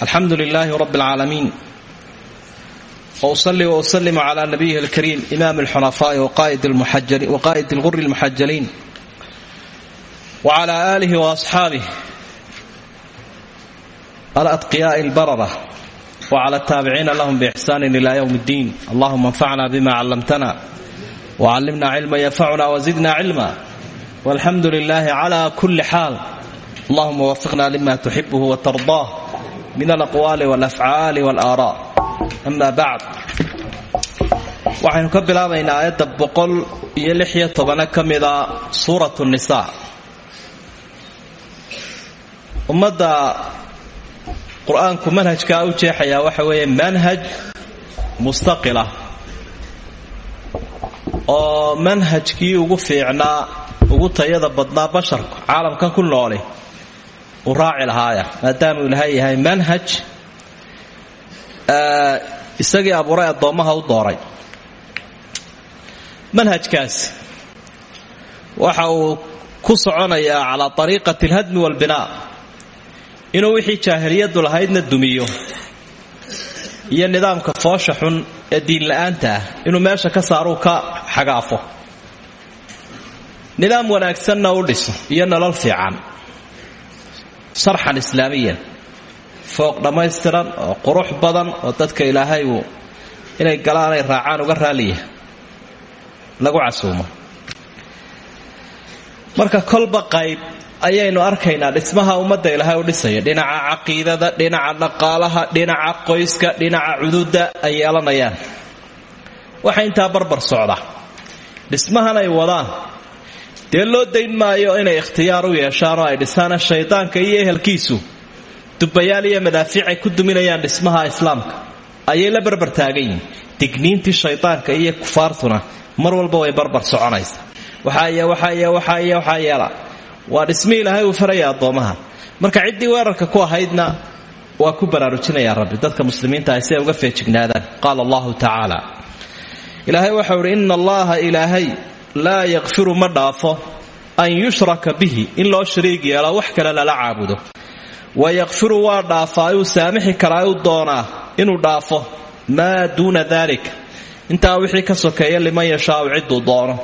alxamdu lilaahi rab اlcaalamiin wusli wuslim cla nabiyihi اlkariim imaam اlxunafaaءi waqaa'id اlguri اlmuxajaliin wcla aalihi waasxaabih aladqiyaءi اlbarara wcla اtaabiciina lahm bixsani ila ywm اddiin allahuma anfacna bima callamtana wcallimna cilma yanfacuna wzidna cilma walxamdu lilahi cla kuli xaal allahuma wafiqna lima tuxibh wtardah min alaqwaali walafcaali walaaraa ama bacd waxaynu ka bilaabaynaa aayadda boqol iyo lix iyo tobane ka mida suuratu nisaa ummadda qur'aanku u jeexayaa waxa weeye manhaj mustaqila oo manhajkii ugu fiicnaa ugu tayada badnaa basharku caalamkan ku nooli uu raaci lahaaya maadaamuu ilaahay yahay manhaj isagii abuuray addoommaha u dooray. Manhajkaasi waxa uu ku soconayaa calaa ariiqati alhadmi waalbinaa inuu wixii jaahiliyaddu lahaydna dumiyo iyo nidaamka foosha xun ee diinla'aanta ah inuu meesha ka saaruu ka xagaafo. Nidaam wanaagsanna u dhiso iyo nolol fiican sharxan islaamiyan fooq dhammaystiran oo qurux badan oo dadka ilaahay uu inay galaanay raacaan uga raaliya. Lagu casuumo. Marka kolba qayb ayaynu arkaynaa dhismaha ummadda ilaahay u dhisaya. Dhinaca caqiidada dhinaca dhaqaalaha dhinaca qoyska dhinaca cududa ay yeelanayaan waxa intaa barbar socda. Dhismahan ay wadaan dee loo dayn maayo inay ikhtiyaar u yeeshaan oo ay dhisaana shaydaanka iyo ehelkiisu. Dubayaal iyo madaafiic ay ku duminayaan dhismaha islaamka. Ayay la barbar taagan yihiin digniintii shaydaanka iyo kufaartuna mar walba way barbar soconaysa waxaay waxaay waxaay waxaa yeela waa dhismii ilaahay uu faraya addoommaha marka ciddii weerarka ku ahaydna waa ku baraarujinaya rabbi. Dadka muslimiinta ay uga feejignaadaan. Qaala allahu tacaala. Ilaahay waxau ihi ina allaha ilaahay laa yakfiru ma dhaafo an yushraka bihi in loo shariig yeelo wax kale lala caabudo. Wayakfiru waa dhaafaa uu saamixi karaa u doonaa inuu dhaafo. Maa duuna daalika intaa wixii ka sokeeya liman yashaau cidduu doono.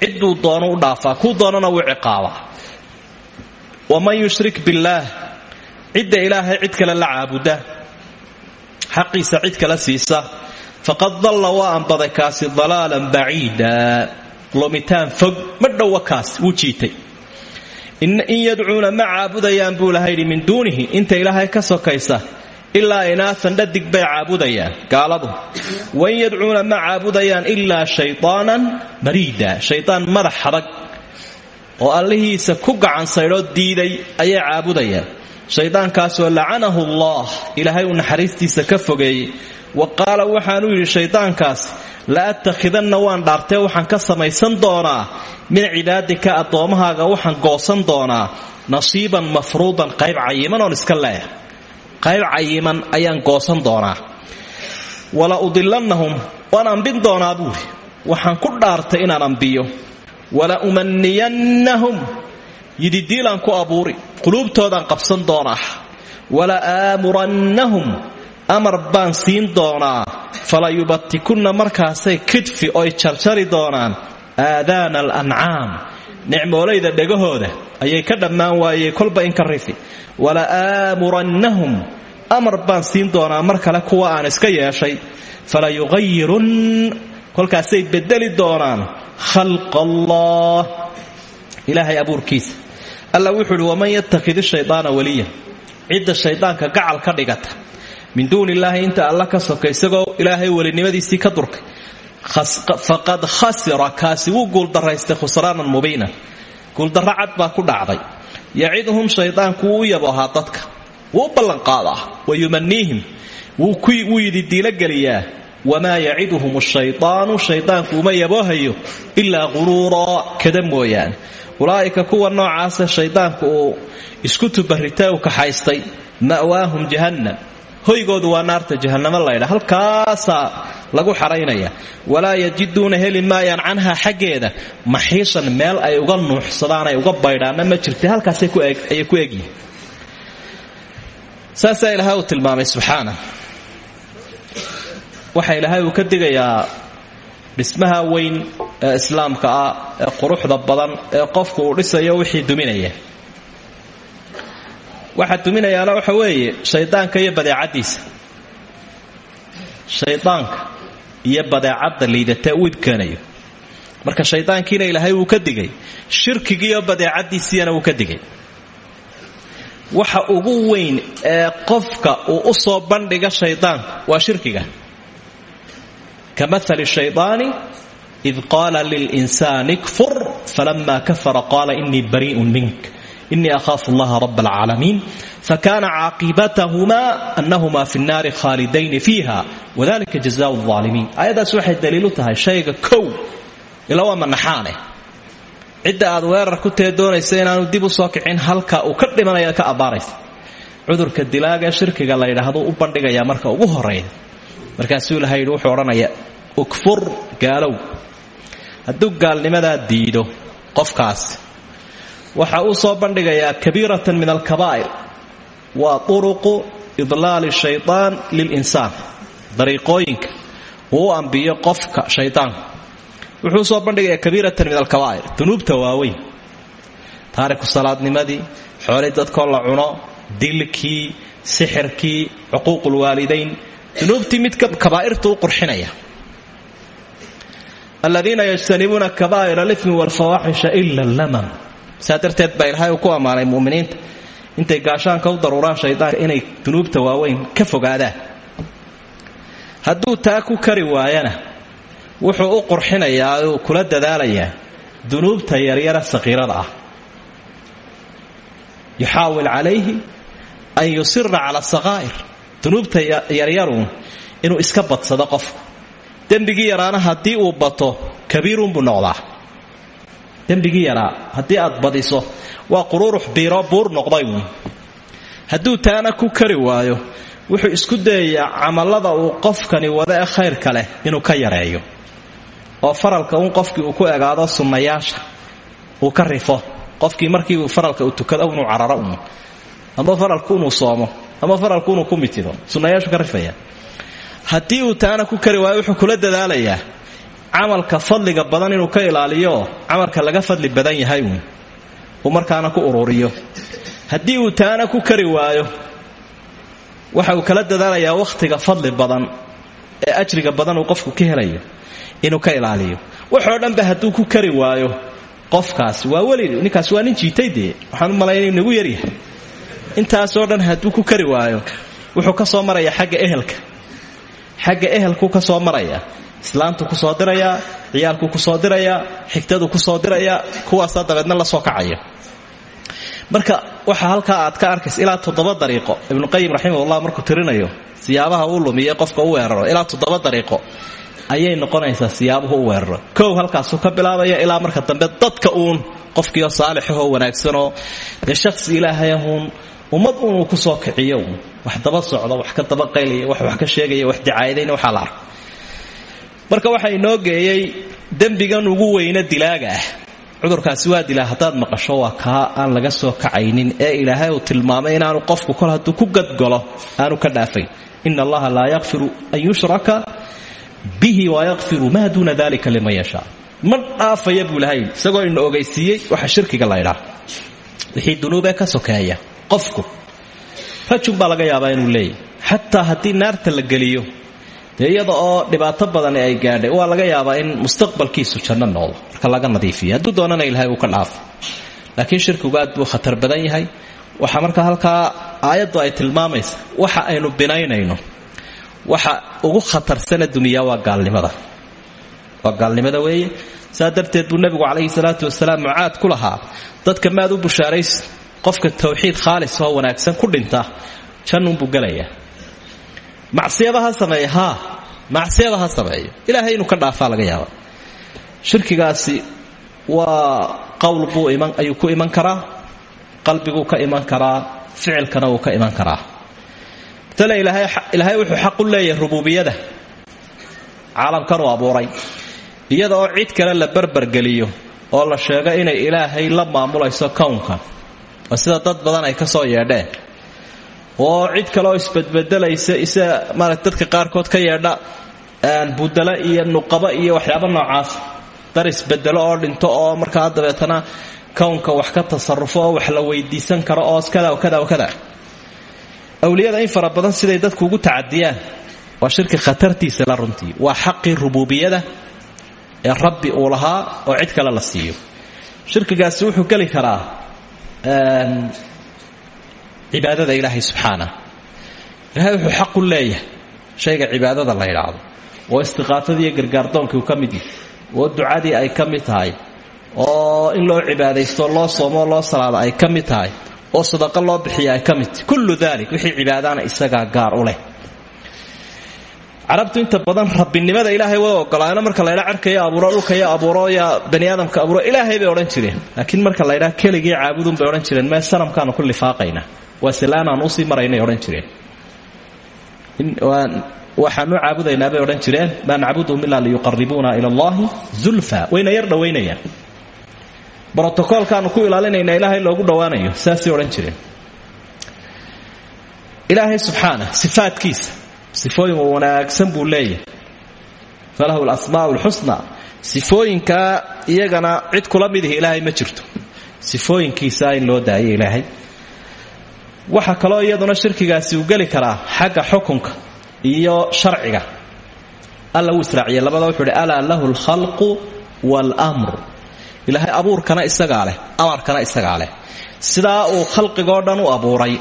Cidduu doono u dhaafaa kuu doonana wuu ciqaabaa. Waman yushrik billaah cidda ilaahay cid kale la caabuda. Xaqiisa cid kale siisa. Faqad dalla waa anbaday kaasi dalaalan baciida lumitaan fog ma kaas wuu jiitay. In yadcuuna ma caabudayaan buu ilaha yidhi min duunihi inta ilaahay ka sokaysa ilaa inaasan dhadig bay caabudayaan. Gaaladu wain yadcuuna ma caabudayaan ilaa shayaanan mariida shaytaan madax adag oo allihiisa ku gacansaydhoo diiday ayay caabudayaan. Shaydaankaasoo lacanahu allah. Ilaahay uu naxariistiisa ka fogeeyey. Wa qaala waxaanuu yidhi shaydaankaas la attakhidanna waan dhaartee waxaan ka samaysan doonaa. Min cibaadika addoommahaaga waxaan goosan doonaa. Nasiiban mafruudan qayb cayiman oon iska leeya qayb cayiman ayaan goosan doonaa. Wala udilannahum waan ambin doonaa buuri waxaan ku dhaartay inaan ambiyo. Wala umaniyannahum yididiilaan ku abuuri. Quluubtoodaan qabsan doonaa. Wala aamurannahum amar baan siin doonaa. Fala yubatikunna markaasay kidfi oy jarjari doonaan. Aadaana alancaam nicmoolayda dhegahooda ayay ka dhammaan waayey kolba in ka rifi. Wala aamurannahum. Amar baan siin doonaa mar kale kuwa aan iska yeeshay. Fala yuqayirun kolkaasay bedeli doonaan. Khalq allah ilaahay alla wuxuu uhi waman shaydaana waliya? Cidda shaydaanka gacal ka dhigata min duuni illaahi inta alla ka soka isagoo ilaahay welinimadiisii ka durkay. Faqad khasira kaasi wuu guuldaraystay khusraanan mubiinan guuldarro cad baa ku dhacday. Yaciduhum shaydaanku wuu u yabohaa dadka. Wuu u ballanqaadaa wa yumaniihim wuu yidhi diilogeliyaa wamaa yaciduhum shaydaanu shaydaanku uma yaboohayo ilaa quruuraa kada mooyaane. Ulaa'ika kuwa noocaasa shaydaanku isku tubarritay u kaxaystay ma'waahum jahannam hoygoodu waa naarta jahanamo laydha halkaasaa lagu xaraynaya walaa yajiduuna heli maayaan canhaa xaggeeda. Maxiisan meel ay uga nuuxsadaan ay uga baydhaanna ma jirta halkaasay ku egyihin saasaa ilaahay uu tilmaamay subxaana. Waxa ilaahay uu ka digayaa dhismaha weyn ee islaamka ah ee quruxda badan ee qofku uu dhisayo wixii duminaya waxa duminayaana waxa weeye shaydaanka iyo badeecaddiisa. Shaydaanka iyo badeecadda liidatee uu ibkeenayo marka shaydaankiina ilaahay wuu ka digay shirkigiiyo badeecaddiisiina wuu ka digay. Waxa ugu weyn ee qofka uu u soo bandhiga shaydaanku waa shirkiga. Ka maali shaydaani id qaala lilinsaani kfur falama kafara qaala inii barii'un mink inii ahaafu allaha rab alcaalamiin fakana caaqibatahuma anahuma fi nnaari khaalidayni fiiha wadalika jazaau aalimiin aayaddaas waxay daliilu tahay shayga kow ila waa manaxaane. Cidda aad weerar ku tee doonaysa inaanu dib u soo kicin halka uu ka dhimanaya ka abbaaraysa cudurka dilaagaee shirkiga la yidhaahdo u bandhigayaa marka ugu horreeya markaasuu ilahay yidhi wuxuu odhanayaa ukfur waxa uu soo bandhigayaa kabiiratan min alkabaa'ir. Waa turuqu idlaali shaydaan lilinsaan. Dariiqooyinka uu u ambiyo qofka shaydaanku wuxuu soo bandhigayaa kabiiratan min alkabaa'ir. Dunuubta waaweyn. Taariku salaadnimadii xoolay dadkoo la cuno dilkii sixirkii cuquuqulwaalidayn dunuubtii mid kabaa'irta u qurxinaya. Aladiina yajtanibuuna kabaa'ir alimi walfawaaxisha ila lamam saa darteed baa ilaahay uu ku ammaanay muminiinta. Intay gaashaanka u daruuraan shaydaanka inay dunuubta waaweyn ka fogaadaan hadduu taa ku kari waayana wuxuu u qurxinayaa uu kula dadaalayaa dunuubta yaryara saqiirada ah. Yuxaawil calayhi an yusira cala saqaa'ir dunuubta yaryaruun inuu iska badsado qofku. Dembigii yaraana haddii uu bato kabiirunbuu noqdaa dembigii yaraa haddii aad badiso waa qururux biiro buur noqday uun taana ku kari waayo wuxuu isku dayayaa camallada uu qofkani wada ee khayrka inuu ka yareeyo. Oo faralka uun qofkii uu ku egaado sunnayaasha. Uu ka rifo. Qofkii markii faralka uu tukado inuu cararo uun. Ama faralku inuu soomo. Ama faralku inuu ku sunnayaashu ka rifaya. Haddii uu taana ku kari waayo wuxuu kula dadaalayaa camalka fadliga badan inuu ka ilaaliyooo camalka laga fadli badan yahay uun. Uu markaana ku ururiyo. Haddii uu taana ku kari waayo waxa uu kala dadaalayaa wakhtiga fadli badan ee ajriga badan uu qofku ka helayo inuu ka ilaaliyo. Waxoo dhanba hadduu ku kari waayo qofkaasi waa weli ninkaas waa nin jiitay dee. Waxaan u malaynay inagu yaryahay. Intaasoo dhan hadduu ku kari waayo wuxuu ka soo marayaa xagga ehelka. Xagga ehelkuu ka soo marayaa islaamtu ku soo dirayaa ciyaalkuu ku soo dirayaa xigtadu ku soo dirayaa kuwaasaa dabeedna la soo kacaya. Marka waxa halkaa aad ka arkaysa ilaa toddoba dariiqo ibnuqayim raximahullah markuu tirinayo siyaabaha uu lumiye qofka u weeraro ilaa toddoba dariiqo ayay noqonaysaa siyaabuhu u weeraro. Kow halkaasuu ka bilaabaya ilaa marka dambe dadka uun qofkiioo saalixahoo wanaagsanoo dee shaqsi ilaahayahuun ummad uunuu ku soo kiciyo wax daba socda wax ka daba qaylaya wax wax ka sheegaya wax dicaayadayna waxaa la arko marka waxaa inoo geeyey dembigan ugu weyne dilaaga ah. Cudurkaasi waa dilaa haddaad maqasho waa kaa aan laga soo kacaynin. Ee ilaahay uu tilmaamay inaanu qofku kol hadduu ku gadgalo aanu ka dhaafayn ina allaha laa yakfiru an yushraka bihi wayakfiru maa duuna dalika liman yashaa ma dhaafaya buu ilahay isagoo ina waxa shirkiga laydhaa wixii dunuubee ka sokeeya qofku rajun baa laga yaabaa inuu leeyahy xataa haddii naarta la geliyo dee iyada oo dhibaato badani ay gaadhay waa laga yaabaa in mustaqbalkiisu janno noqdo marka laga nadiifiyo. Hadduu doonana ilahay uu ka dhaafo laakiin shirkigu aad buu khatar badan yahay. Waxaa marka halkaa aayaddu ay tilmaamaysa waxa aynu binaynayno waxa ugu khatarsana duniyaa waa gaalnimada. Waa gaalnimada weeye. Saa darteed buu nebigu salaatu wasalaam mucaad ku dadka maad u bushaaraysa qofka tawxiid khaalis oo wanaagsan ku dhinta jannunbuu gelayaa macsiyaba ha sameeya haa macsiyaba ha sameeyo ilaahay inuu ka dhaafaa laga yaaba shirkigaasi waa qowl buu iman ayuu ku iman karaa. Qalbiguu ka iman karaa. Ficilkana wuu ka iman karaa. Tale ilaahay wuxuu xaq u leeyahay rububiyada caalamkanuu abuuray. Iyada oo cid kale la barbargeliyo oo la sheego inay ilaahay la maamulayso kownkan. Oo sida dad badan ay ka soo yeedheen oo cid kaleoo isbedbedelaysa isa maarata dadka qaarkood ka yeedha budala iyo nuqaba iyo waxyaaba noocaas dar isbedelo oo dhinto oo markaa dabeetana kownka wax ka tasarufo oo wax la weydiisan karo oo kada kada kada. Awliyada in fara badan siday dadku ugu tacadiyaan waa shirki khatartiisa la runtii waa xaqii rububiyada ee rabbi uu lahaa oo cid kale la siiyo. Shirkigaasi wuxuu geli karaa cibaadada ilaahay subxaana. Ilahay wuxuu xaqu leeyahay. Shayga cibaadada la yidhaahdo oo istiqaafadii iyo gargaardoonkii uu ka mid yahay. Oo ducadii ay ka mid tahay. Oo in loo cibaadaysto loo soomoo loo salaado ay ka mid tahay. Oo sadaqo loo bixiya ay ka tahay. Kullu dalik wixii cibaadaana isagaa gaar u leh. Carabtu inta badan rabbinimada ilaahay way ogolaayno marka laydha cerkayo abuuro dhulkayo abuuro ya bani aadamka abuuro ilaahay bay odhan jireen. Laakiin marka laydhaa keligii caabudun bay odhan jireen. Mee sanamkaanu ku lifaaqaynaa waa silaanaan u sii maraynay odhan jireen. Waxaanu caabudaynaa bay odhan jireen maa nacbuduhum ilaa liyuqaribuuna ila allahi zulfa. Wayna yar dhowaynayaan brotocoolkaanu ku ilaalinayna ilaahay loogu dhowaanayo saasay odhan jireen. Ilaahay subxaana sifaadkiisa sifooyin wanaagsan buu leeyahay. Falahu lasmaau lxusna sifooyinkaa iyagana cid kula midihi ilaahay ma jirto. Sifooyinkiisa in loo daayo ilaahay waxaa kaloo iyaduna shirkigaasi uu geli karaa xagga xukunka iyo sharciga. Alla wuu israaciyey labada wuxuu uhi alaa lahu alkhalqu waalmr ilaahay abuurkana isagaa amarkana isagaa leh. Uu khalqigoo dhan u abuuray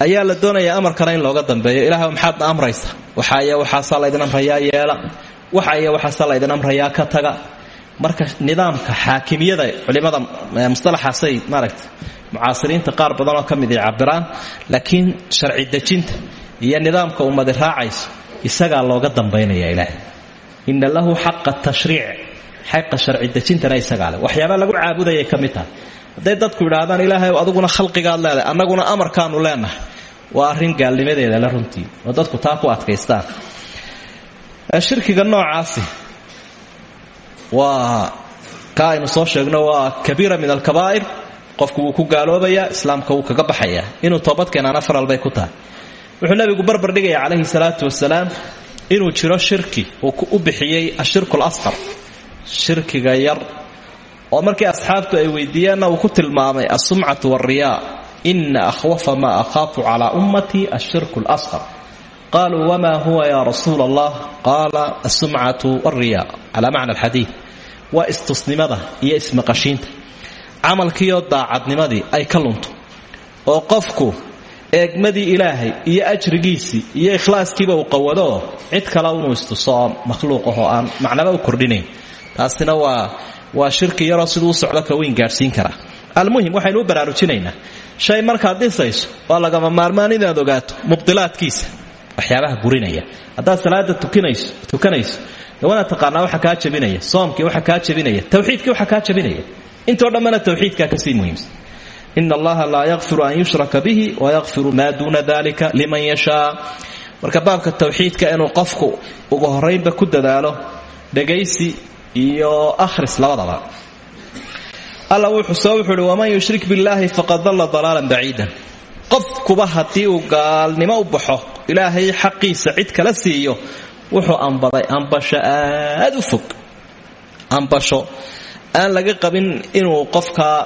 ayaa la doonayaa amarkana in looga dambeeyo. Ilahay maxaadna amraysa waxaay waxaasaa laydin amrayaa yeela. Waxaay waxaasaa laydin amrayaa ka taga. Marka nidaamka xaakimiyada culimada mustalaxaasay maaragta mucaasiriinta qaar badanoo ka mid ay cabiraan laakiin sharci dejinta iyo nidaamka ummadi raacayso isagaa looga dambaynaya ilaahay. Ina lahu xaqa tashriic xaqa sharci dejintana isagaa leh. Waxyaabaa lagu caabudayay ka mid dadku idhaahdaan ilaahay adiguna khalqigaad leedahay annaguna amarkaanu leenahay. Waa arrin gaalnimadeeda le runtii oo dadku taa ku adkaystaan. Shirkiga noocaasi waa ka soo sheegno waa kabiira min alkabaa'ir qofku wuu ku gaaloobayaa islaamka wuu kaga baxayaa. Inuu toobadkeenaana faral bay ku tahay. Wuxuu nabigu barbar dhigaya calayhi salaatu wasalaam inuu jiro shirki uu u bixiyey ashirku lasqar shirkiga yar oo markii asxaabtu ay weydiiyeenna uu ku tilmaamay alsumcatu walriyaa ina akhwafa maa akhaafu calaa ummatii ashirku lasqar qaluu wma huwa ya rasuula allah qaala asumcatu wariya calaa macna alxadiid. Waa istusnimada iyo ismaqashiinta camalkiioo daacadnimadii ay ka lunto oo qofku eegmadii ilaahay iyo ajrigiisii iyo ikhlaaskiiba uu qawadoo cid kale inuu istuso oo makhluuq ahoo aan macnaba u kordhinayn. Taasina waa waa shirki yaroo siduu u socdo ka weyn gaadhsiin karaa almuhim waxaynu u baraarujinaynaa shay markaad dhisayso waa lagama maarmaan inaad ogaato mubdilaadkiisa. Waxyaabaha burinaya haddaad salaada tukanayso dawana taqaanaa waxa kaa jabinaya soomkii waxa kaa jabinaya tawxiidkii waxa kaa jabinaya intoo dhammana tawxiidkaa ka sii muhiimsan. Ina allaha laa yakfiru an yushraka bihi wayakfiru maa duuna dalika liman yashaa. Marka baabka tawxiidka inuu qofku ugu horaynba ku dadaalo dhegaysi iyo akhris labadaba. Alla wuxuu soo wuxuu uhi waman yushrik billaahi faqad dalla dalaalan baciidan. Qofkuba haddii uu gaalnimo u baxo ilaahay xaqiisa cid kala siiyo wuxuu ambaday ambasho aad u fog. Ambasho aan laga qabin inuu qofkaa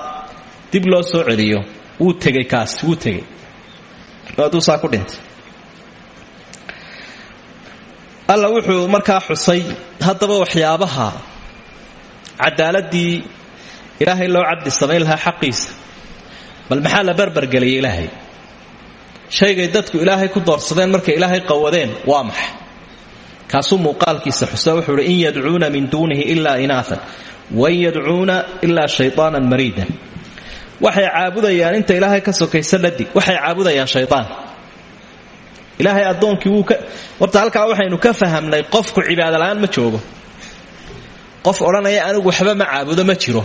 dib loo soo celiyo wuu tegay kaas wuu tegay. Hadduu saa ku dhintay. Alla wuxuu markaa xusay haddaba waxyaabaha cadaaladii ilaahay loo caddi samayn xaqiisa bal maxaa la barbargeliyay ilaahay? Shaygay dadku ilaahay ku doorsadeen markay ilaahay qawadeen waa maxay kaasuu muuqaalkiisa xusa wuxuu uhi in yadcuuna min duunihi ilaa inaaan wain yadcuuna ilaa shayaanan mariidan. Waxay caabudayaan inta ilaahay ka sokaysa dhadig waxay caabudayaan shayaan ilaahay addoonkii wuu ka horta halkaa waxaynu ka fahamnay qofku cibaadola'aan ma joogo. Qof odhanaya anigu waxba ma caabudo ma jiro.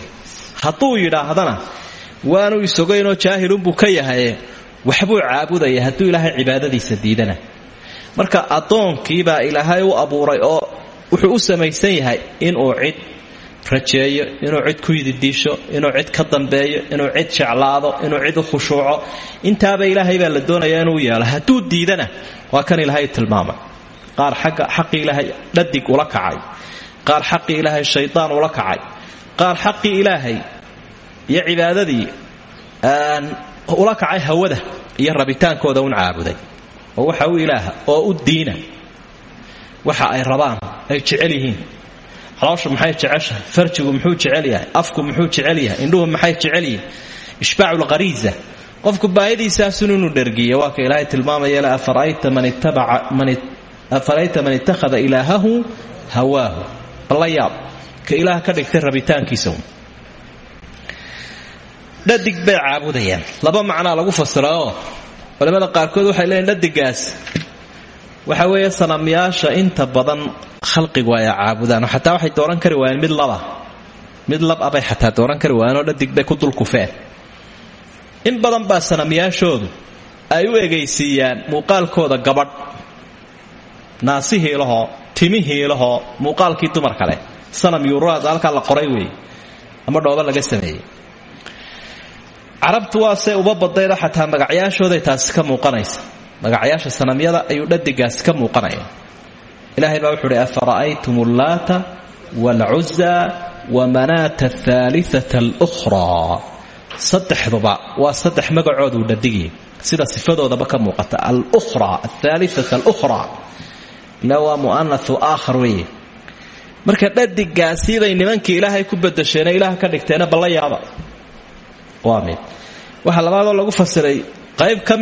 Hadduu yidhaahdana waanu isogaynoo jaahilunbuu ka yahaye. Waxbuu caabudaya hadduu ilaahay cibaadadiisa diidana. Marka addoonkiibaa ilaahay u abuuray oo wuxuu u samaysan yahay inuu cid rajeeyo inuu cid ku yididiisho inuu cid ka dambeeyo inuu cid jeclaado inuu cid khushuuco. Intaaba ilaahay baa la doonaya inuu yeelo hadduu diidana waa kan ilaahay tilmaamay qaar xaqii ilaahay dhadig ula kacay. Qaar xaqii ilaahay shaydaan ula kacay. Qaar xaqii ilaahay iyo cibaadadii ula kacay hawada iyo rabitaankooda un caabuday. Waxa u ilaaha oo u diina. Waxa ay rabaan ay jecel yihiin calooshu maxay jeceshahay? Farjigu muxuu jecel yahay afku muxuu jecel yahay indhuhu maxay jecel yihiin ishbaacu lqariisa qofku baahidiisaasun inuu dhergiya waa ka ilaahay tilmaamaya le afara'ayta man ittakhada ilaahahu hawaahu. Balla yaab ka ilaah ka dhigtay rabitaankiisa dhadig bay caabudayaan. Laba macnaa lagu fasiraoo culimmada qaarkood waxay leeyiin dhadigaas waxa weeye sanamyaasha inta badan khalqigu ay caabudaan. Xataa waxay dooran kari waayeen mid laba. Mid lab abay xataa dooran kari waayeen oo dhadig bay ku dulkufeen in badan baa sanamyaashoodu ay u egaysiiyaan muuqaalkooda gabadh. Naasihiilahoo timihiilahoo muuqaalkii dumar kale. Sanam yuuraad halkaa la qoray weeye. Ama dhooba laga sameeyey. Carabtu waa se uba badaydo xataa magacyaashooday taasi ka muuqanaysa magacyaasha sanamyada ayuu dhadigaasi ka muuqanaya. Ilaahay baa wuxuu uhi afara'aytum ullaata waalcuza wamanaata ahaaliata alukhraa saddexduba waa saddex magacooduu dhadigii sida sifadoodaba ka muuqata. Alukhraa ahaaliata alukhraa ila waa mu'anathu aakhar weeye. Marka dhadigaasiibay nimankii ilaahay ku badasheene ilaah ka dhigteena balla waa mid. Waxaa labaadoo lagu fasiray qayb ka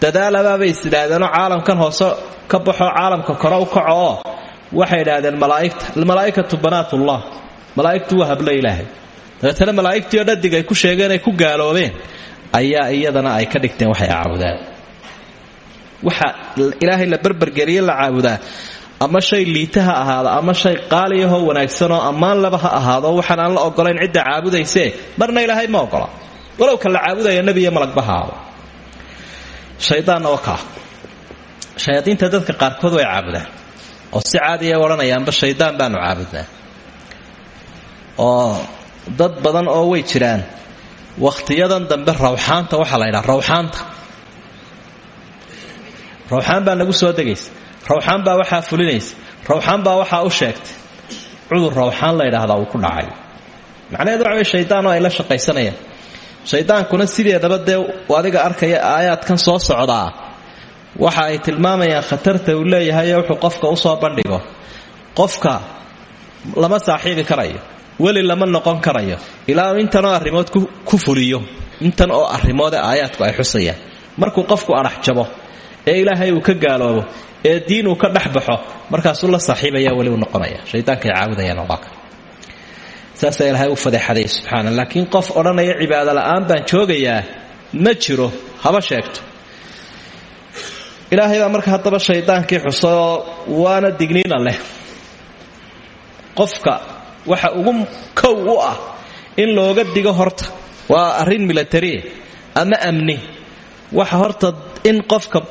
dadaalabaabay is caalamkan hoose ka baxoo caalamka kore u kaco oo waxay idhaahdeen malaaigta almalaa'ikatu banaatullah malaa'igtu waa hablo ilaahay. Dabeetana malaa'igtiioo dhadig ay ku sheegeen ay ku gaaloobeen ayaa iyadana ay ka dhigteen waxay caabudaan. Waxa ilaahay la berbergeliye la caabudaa. Ama shay liita ha ahaado ama shay qaaliyahoo wanaagsanoo ammaan laba ha ahaado waxaan aan la ogolayn cidda caabudaysee marna ilaahay ma ogola walow ka la caabudaya nebiyo malagba shaydaanna oo kaa shayaadiinta dadka qaarkood way caabudaan. Oo si caadiya odhanayaanba shaydaan baanu caabudnaa. Oo dad badan oo way jiraan wakhtiyadan dambe rawxaanta waxaa la ydhaha rawxaanta. Rawxaan baa nagu soo degaysa. Rawxaan baa waxaa fulinaysa. Rawxaan baa waxaa u sheegtay. Cudur rawxaan la ydhaahdaa uu ku dhacay. Macnaheedu waxa wey shaydaan oo ay la shaqaysanayaan shaydaankuna sideedaba dee adiga arkaya aayaadkan soo socdaa waxa ay tilmaamayaan khatarta uu leeyahay wuxuu qofka u soo bandhigo. Qofka lama saaxiibi karayo weli lama noqon karayo. Ilaa intanoo arrimood ku fuliyo intan oo arrimoode aayaadku ay xusayaan. Markuu qofku adhax jabo ee ilaahay uu ka gaaloobo ee diin uu ka dhex baxo markaasuu la saaxiibaya weli uu noqonaya shaydaankaay caabudayaan waa ka saasaa ilaahay u fadeexaday subxaana laakiin qof odhanaya cibaado la'aan baan joogayaa ma jiro haba sheegto. Ilaahay marka haddaba shaydaankii xusayoo waana digniina leh. Qofka waxa ugu kow u ah in looga digo horta waa arrin milatarie ama amni. Waxa horta in qofka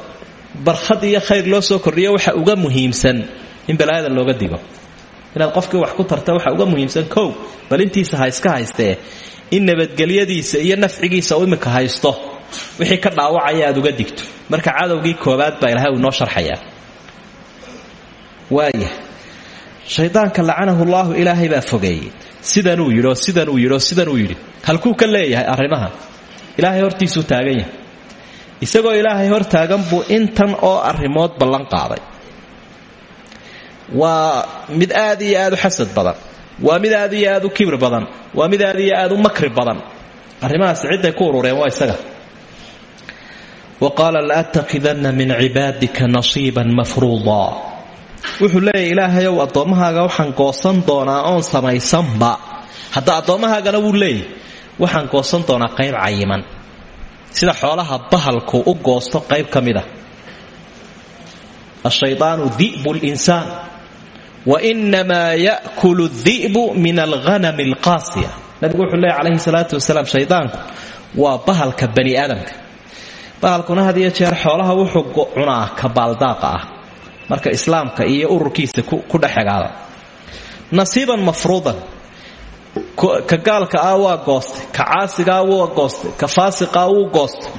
barkhad iyo khayr loo soo kordhiyo waxa uga muhiimsan in balaayadan looga digo inaad qofkii wax ku tarta waxa uga muhiimsan kow bal intiisa ha iska haystee in nabadgelyadiisa iyo nafcigiisa uu imika haysto wixii ka dhaawacaya aad uga digto. Marka cadowgii koobaad baa ilahay uu noo sharxayaa waaya shaydaanka lacanahu llaahu ilaahay baa fogeeyey sidanuu yidhi oo sidanuu yidhi oo sidanuu yidhi. Halkuu ka leeyahay arrimaha. Ilaahay hortiisuu taagan yahay. Isagoo ilaahay hor buu intan oo arrimood ballan qaaday waa mid aad iyo aad u xasad badan. Waa mid aad iyo aad u kibir badan. Waa mid aad iyo aad u makri badan. Arrimahaas cidday ku urureen waa isaga. Wa qaala laatakidanna min cibaadika nasiiban mafruudaa wuxuu leeyahy ilaahayow addoommahaaga waxaan goosan doonaa oon samaysanba. Hadda addoommahaagana wuu leeyahy waxaan goosan doonaa qayb cayiman sida xoolaha bahalku u goosto qayb ka mid a ashaydaanu di'bu linsaan wa inamaa ya'kulu di'bu min alghanami alqaasiya nabigu wuxuu leeyahy calayhi salaatu wasalaam shaydaanku waa bahalka bani aadamka. Bahalkuna had iyo jeer xoolaha wuxuu cunaa ka baaldaaqa ah. Marka islaamka iyo ururkiisa ku dhexegaada nasiiban mafruudan. Ka gaalka ah waa goostay ka caasigaa waa goostay ka faasiqaa wuu goostay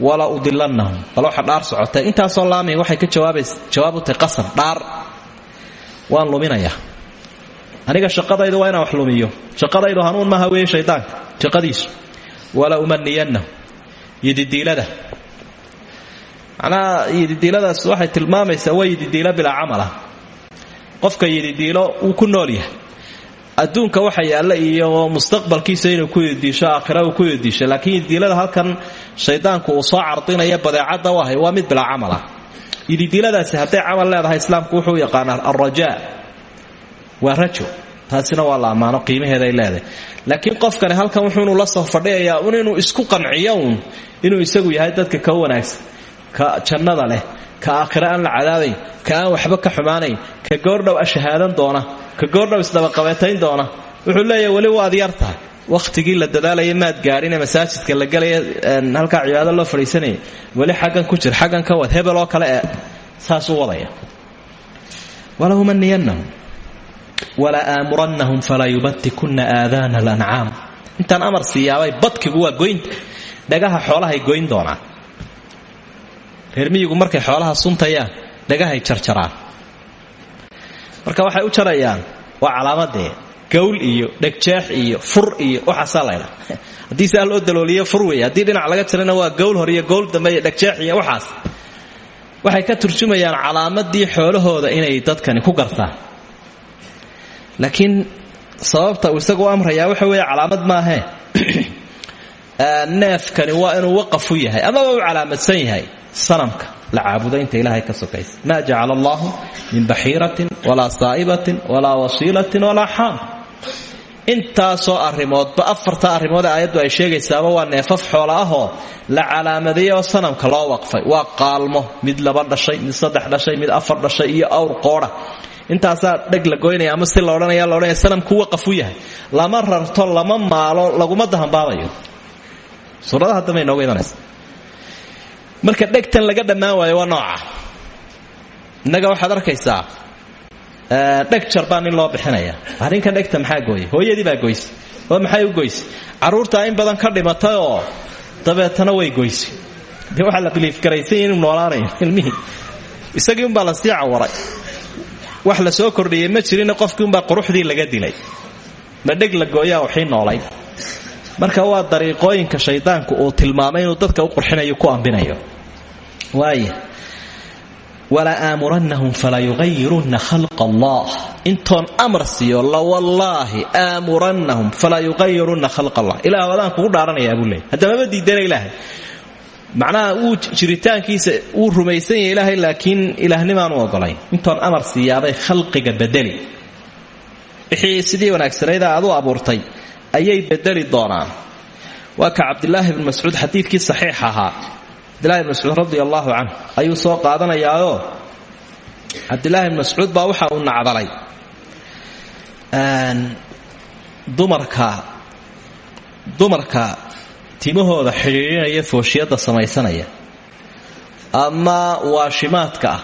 wala udilannahum bal waxa dhaar socotay. Intaasoo laamay waxay ka jawaab u tahay qasam dhaar waan luminayaa aniga shaqadaydu waa inaan wax lumiyo. Shaqadaydu hanuun maaha weeye shaydaanka shaqadiisu wala umaniyannahum yididiilada macnaha yididiiladaas waxay tilmaamaysaa waa yididiilo bilaa camala qofka yididiilo wuu ku nool yahay. Adduunka waxa yaalla iyo mustaqbalkiisa inuu ku yidiisho aakhira uu ku yidiisho laakiin yididiilada halkan shaydaanku uu soo cardinaya badeecadda waa mid bilaa camala yididiiladaasi hadday camal leedahay islaamku wuxuu yaqaanaa alrajaa waa rajo. Taasina waa la ammaano qiimaheeday leedahay. Laakiin qofkani halkan wuxuunu la soo fadhiyayaa un inuu isku qanciyo inuu isagu yahay dadka ka wanaagsan ka jannada leh ka aakhira aan la cadaabayn ka aan waxba ka xumaanayn ka goordhow ashahaadan doona ka goordhow isdabaqabeetayn doona. Wuxuu leeyahay weli waad yar tahay wakhtigii la dadaalaya maad gaadhine masaajidka la gelaya halkaa cibaado loo fadhiisanaya weli xaggan ku jir xaggan ka wad hebel oo kale ee saasuu wadaya. Walahumaniyanahum wala aamurannahum falaa yubatikunna aadaana alancaam intaan amar siiyaabay badkigu waa goynta dhagaha xoolahay goyn doonaan. Reer miyigu markay xoolaha suntayaan dhagahay jarjaraan marka waxay u jarayaan waa calaamadee gawl iyo dhegjeex iyo fur iyo waxaasaa laydha haddii saa loo dalooliyo fur wey haddii dhinac laga jarana waa gawl hor iyo gowl dambe iyo iyo waxaas. Waxay ka turjumayaan calaamadii xoolahooda inay dadkani ku gartaan. Laakiin sababta uu isagu amrayaa waxa weeye calaamad maahee neefkani waa inuu waqaf u yahay amaba u calaamadsan yahay. Sanamka la caabudo inta ilaahay ka sokaysa maa jacala allahu min baxiiratin walaa saa'ibatin walaa wasiilatin walaa xaam intaasoo arrimoodba afarta arrimood ee aayaddu ay sheegaysaaba waa neefaf xoola ahoo la calaamadeeyey oo sanamka loo waqfay. Waa qaalmo mid laba dhashay mid saddex dhashay mid afar dhashay iyo awr qoodha intaasaa dheg la goynaya ama si laodhanaya laodhanaya sanamku waqaf yahay. Lama rarto lama maalo laguma dahanbaabayo suuradaha dambe inoogu imanaysa. Marka dhegtan laga dhammaan waayo waa nooca. Innaga waxaad arkaysaa dheg jar baa nin loo bixinaya. Arrinka dhegta maxaa gooyay? Hooyadii baa goysay. Oo maxay u goysay? Carruurtaa in badan ka dhimatay oo dabeetana way goysay. De waxaa la biliifgaraysay inuu noolaanayo ilmihii. Isagii umbaa la sii cawaray. Wax la soo kordhiyey ma jirin qofkii umbaa quruxdii laga dilay. Ma dheg la gooyaa waxii noolay. Marka waa dariiqooyinka shaydaanku uu tilmaamay inuu dadka u qurxinayo ku ambinayo waaya wala aamurannahum fala yugayirunna khalqa allah intoon amar siiyo lawallaahi aamurannahum fala yugayirunna khalqa allah ilaah wadaan kugu dhaaranayaa buu leeyay haddamaba diidana ilaahay. Macnaha uu jiritaankiisa wuu rumaysan yahay ilaahay laakiin ilaahnimaanu ogolayn. Intoon amar siiyaabay khalqiga bedeli. Wixii sidii wanaagsanayda aad u abuurtay ayay bedeli doonaan. Waa ka cabdilaahi bn mascuud xadiidkii saxiix ahaa cabdilahi bn mascuud radi allaahu canhu ayuu soo qaadanayaao cabdilaahi bn mascuud baa waxa uu nacdalay. Dumarka dumarka timahooda xidhiidhinaya fooshiyadda samaysanaya ama waashimaadka ah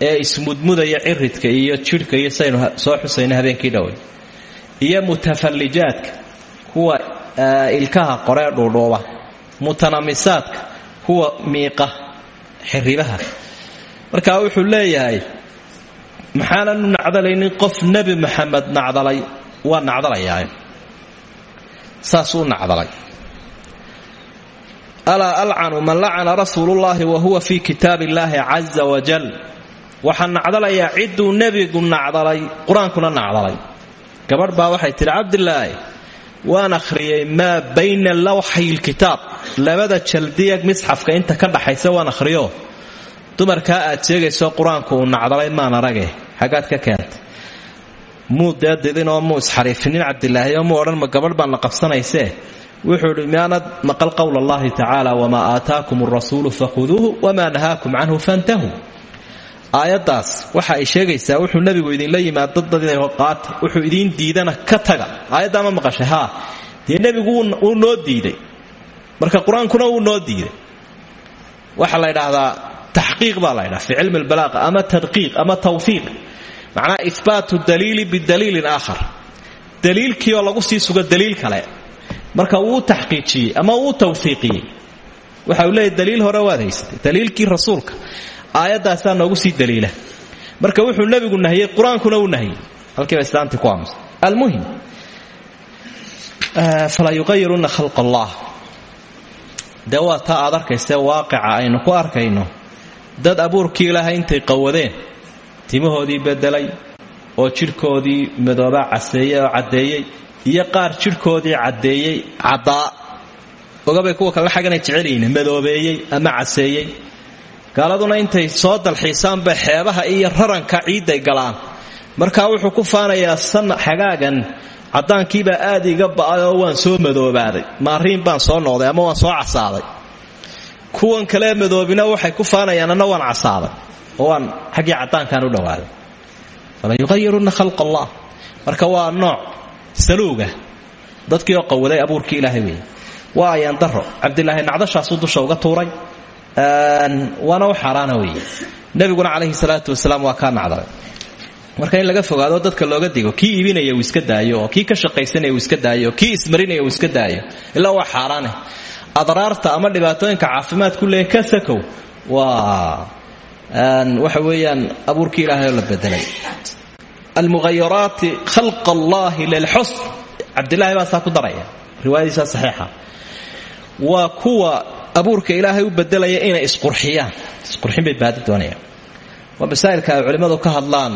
ee ismudmudaya ciridka iyo jidhka iyo saynu soo xusayna habeenkii dhowey iyo mutafallijaadka kuwa ilkaha qoree dhuudhuuba mutanamisaadka kuwa miiqa xiribaha marka wuxuu leeyahay maxaananu nacdalaynin qof nebi maxamed nacdalay waa nacdalayaa saasuu nacdalay. Alaa alcanu man lacana rasuulullaahi wa huwa fii kitaab illaahi caza wajal waxaa nacdalayaa cidduu nebigu nacdalay qur'aankuna nacdalay. Gabadh baa waxay tidhi cabdilaahi waan akhriyey maa bayna lawxay lkitaab labada jaldiya misxafka inta ka dhaxaysa waan akhriyo. Dumarkaa aad sheegayso qur'aanku uu nacdalay maan arage. Xaggaad ka keentay muu deedidinoo muu isxariifinin cabdilaahi oo muu odhan ma gabadh baadna qabsanaysee? Wuxuu idhi miyaanad maqal qowl allahi tacaala wamaa aataakum arasuulu fakhuduuhu wamaa nahaakum canhu fantahuu aayaddaas waxa ay sheegaysaa wuxuu nebigu idinla yimaado dadina qaata wuxuu idiin diidana ka taga. Aayaddaa ma maqashay haa. Dee nebigu wuu noo diiday. Marka qur'aankuna noo diiday. Waxaa la ydhaahdaa taxqiiq baa la ydhaha fi cilmi lbalaaqa ama tadqiiq ama tawfiiq. Macnaa ihbaatu daliili bidaliilin aakhar. Daliilkii oo lagu sii sugo daliil kale. Marka wuu taxqiijiyey ama wuu tawfiiqiyey. Waxa uu leeyahy daliil hore waad haysatay daliilkii rasuulka aayaddaasaa noogu sii daliila. Marka wuxuu nebigu nahiyey qur'aankuna uu nahiyey halkiiba islaantii ku aamusa almuhim. Falaa yuqayiruna khalq allah dee waa taa aad arkayse waaqica aynu ku arkayno. Dad abuurkii ilaahay intay qawadeen timahoodii bedelay oo jidhkoodii madoobaa caseeyey oo caddeeyey iyo qaar jidhkoodii caddeeyey caddaa. Ogabay kuwa kale xagganay jecelyihiin madoobeeyey ama caseeyey gaaladuna intay soo dalxiisaanba xeebaha iyo raranka ciidday galaan. Markaa wuxuu ku faanayaa sana xagaagan caddaankiibaa aad iga ba'ay waan soo madoobaaday. Maariin baan soo noqday ama waan soo casaaday. Kuwan kalee madoobina waxay ku faanayaan waan casaaday waan xaggii caddaankaan u dhowaaday fala yuqayiruna khalq allah marka waa nooc saluuga dadkii oo qawaday abuurkii ilaahay weeye. Waa ayaan daro cabdilaahi nacdashaasuu dusha uga tuuray waana u xaaraana weeye. Nebiguna calayhi salaatu wasalaam waa kaa nacdalay marka in laga fogaado dadka looga digo kii iibinaya uu iska daayo oo kii ka shaqaysanaya uu iska daayo kii ismarinaya uu iska daayo ilaa waa xaaraane. Adraarta ama dhibaatooyinka caafimaad ku leeya ka sakow waa waxa weeyaan abuurkii ilaahay oo la bedelay almughayaraati khalq allahi lilxusn. Cabdilaahi baa saa ku daraya. Riwaayadiisa saxiixa. Waa kuwa abuurka ilaahay u bedelaya inay isqurxiyaan. Isqurxin bay baadi doonayaan. Waa masaa'ilka ay culimmadu ka hadlaan.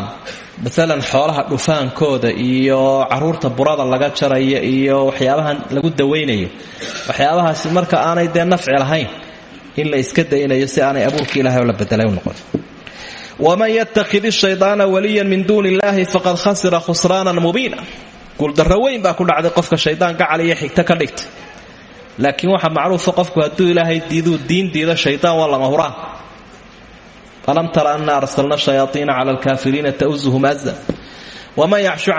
Maalan xoolaha dhufaankooda iyo carruurta burada laga jarayo iyo waxyaabahan lagu dawaynayo waxyaabahaasi marka aanay dee nafci lahayn in la iska daynayo si aanay abuurka ilahay la bedelay u noqon. Waman yatakid shaydaana waliyan min duuni illahi faqad khasira khusraanan mubiina. Guuldarro weyn baa ku dhacday qofka shaydaan gacal iyo xigto ka dhigta laakiin waxaa macruufa qofku hadduu ilaahay diiduu diin diido shaydaan waa lama huraan. Alam tara ana arsalna shayaaiina cala alkaafiriina tauzuhum aza waman yacshu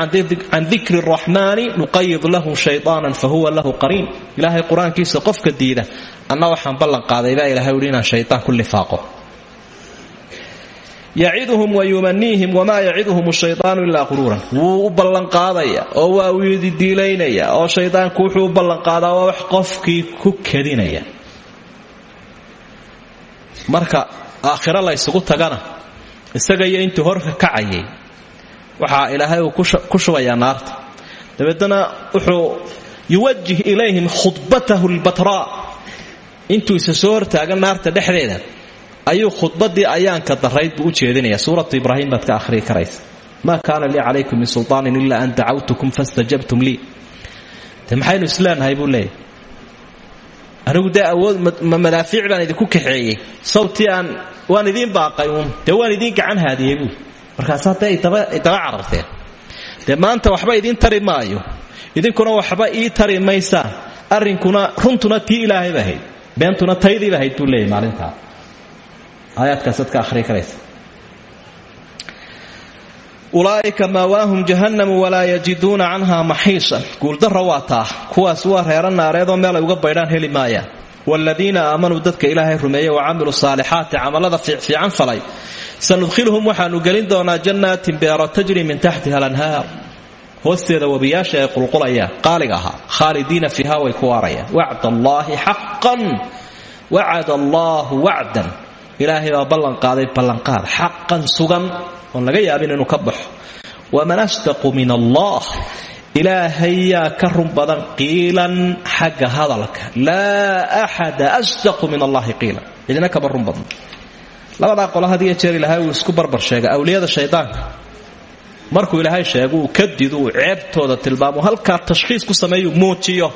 can dikri raxmaani nuqayid lahu shayaanan fahuwa lahu qariin. Ilaahay qur'aankiisa qofka diida anna waxaan ballan qaaday baa ilahay uhi shaytaan ku lifaaqo yaciduhum wayumaniihim wamaa yaciduhum shayaanu ilaa quruuran. Wuu u ballanqaadaya oo waa u yididiilaynaya oo shaydaanku wuxuu u ballanqaadaa waa wax qofkii ku kadinaya marka aakhiro la ysugu tagana isaga iyo intuu horka kacayay waxaa ilaahay uu ku shubayaa naarta. Dabeedna wuxuu yuwajih ilayhim khudbatahu lbatraa intuu isa soo hortaaga naarta dhexdeeda ayuu khudbadii ayaanka darayd buu u jeedinaya suuratu ibraahim baad ka ahriyi karaysa. Maa kaana lii calaykum min sulطaanin ilaa an dacawtukum fastajabtum lii. De maxaynu isleenahay buu leeyahy anigu dee awood madaafiic baan idinku kaxeeyey. Sawtii aan waan idiin baaqay uun. Dee waan idiin gacan haadiyey buui markaasa dee idaba cararteen. Dee maanta waxba idiin tari maayo. Idinkuna waxba ii tari maysaan arrinkuna runtuna tii ilaahayba ahayd. Beentuna taydiiba ahayd buu leeyahy maalintaa aayaadkaasaad ka ahriyi karaysa. Ulaa'ika maawaahum jahannamu walaa yajiduuna canha maxiisan guuldara waa taa. Kuwaas waa reero naareedoo meel ay uga baydhaan heli maayaan waaladiina aamanuu dadka ilaahay rumeeyey wa camiluu saalixaati camalada fiicfiican falay. Sanudkhiluhum waxaanu gelin doonaa jannaatin beero tajri min taxtiha alanhaar. Hoosteeda webiyaasha ay qulqulayaan qaaliga ahaa khaalidiina fiiha way ku waarayaan. Wacd allaahi xaqan ilaahay baa ballanqaaday ballanqaad xaqan sugan oon laga yaabin inuu ka baxo. Waman asdaqu min allah ilaahay ka run badan qiilan xagga hadalka. Laa axada asdaqu min allahi qiilan. Cidina kama run badno labadaa qolo had jeer ilaahay isku barbar sheega awliyada shaydaanka. Markuu ilaahay sheego uu kadid uu ceebtooda tilmaamo halkaa tashkhiis ku sameeyuu muujiyo.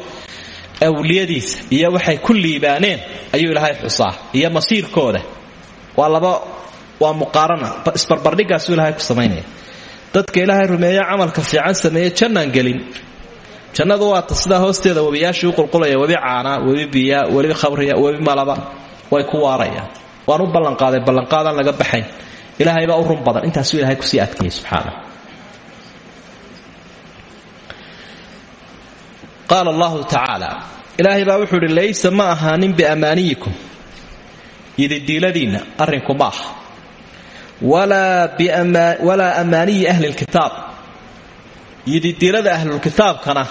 Awliyadiisa iyo waxay ku liibaaneen ayuu ilaahay xusaa iyo masiirkooda waa laba waa muqaarana. Isbarbardhiggaasuu ilahay ku samaynaya dadka ilaahay rumeeye camalka fiican sameeye jannaan gelin. Jannadu waata sidaa hoosteeda webiyaashii u qulqulaya webi caana webi biyaa webi khamriya webi malaba way ku waarayaan. Waan u ballanqaaday ballanqaadaan laga baxayn. Ilaahaybaa u run badan. Intaasuu ilahay ku sii adkeeyey subxaana. Qaala allahu tacaala. Ilaahay baa wuxuu idhi laysa ma ahaanin biammaaniyikum ididiiladiinna arrinku ma aha walaa ammaaniyi ahli lkitaab yididiilada ahlulkitaabkana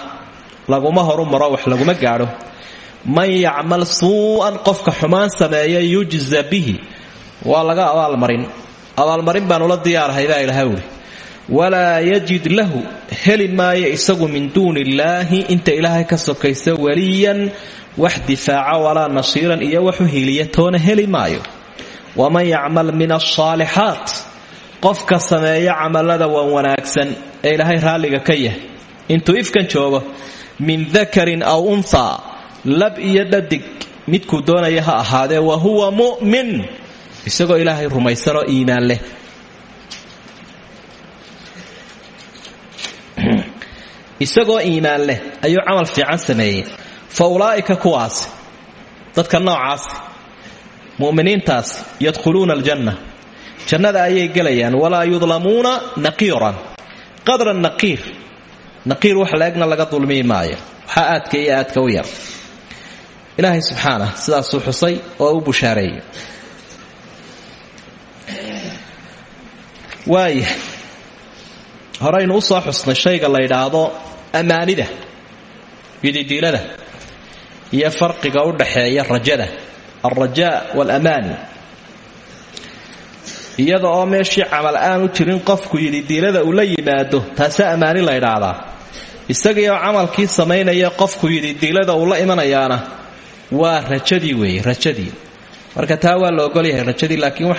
laguma horu maro wax laguma gaadho. Man yacmal suu'an qofka xumaan sameeya yujza bihi. Waa laga abaalmarin. Abaalmarin baan ula diyaarahay baa ilaha wuri walaa yajid lahu heli maayo isagu min duuni illaahi inta ilaahay ka sokaysa waliyan wax difaaca walaa nasiiran iyo waxu hiliya toona heli maayo. Waman yacmal min alsaalixaat qofka sameeya camalada wan wanaagsan ee ilaahay raalliga ka yahay intuu ifkan joogo min dakarin aw unthaa lab iyo dhadig midkuu doonaya ha ahaadee wa huwa mu'min isagoo ilaahay rumaysanoo iimaan leh. Isagoo iimaan leh ayuu camal fiican sameeyey fa ulaa'ika dadka noocaasi mu'miniintaas yadkhuluuna aljanna. Jannada ayay gelayaan walaa yudlamuuna naqiiran. Qadra naqiir naqiir wax la-egna laga dulmii maayo. Waxaa aadka iyo aadka u yar. Ilaahay subxaanah sidaasuu xusay oo u bushaareeyey. Waaya horaynu u soo xusnay shayga la yidhaahdo ammaanida yididiilada iyo farqiga u dhaxeeya rajada alrajaa waalaamaani iyada oo meeshii camal aan u jirin qofku yididiilada uu la yimaado taase ammaani la ydhaahdaa isagiioo camalkii samaynaya qofku yididiilada uu la imanayaana waa rajadii weeye rajadii. Marka taa waa la ogolyahay rajadii laakiin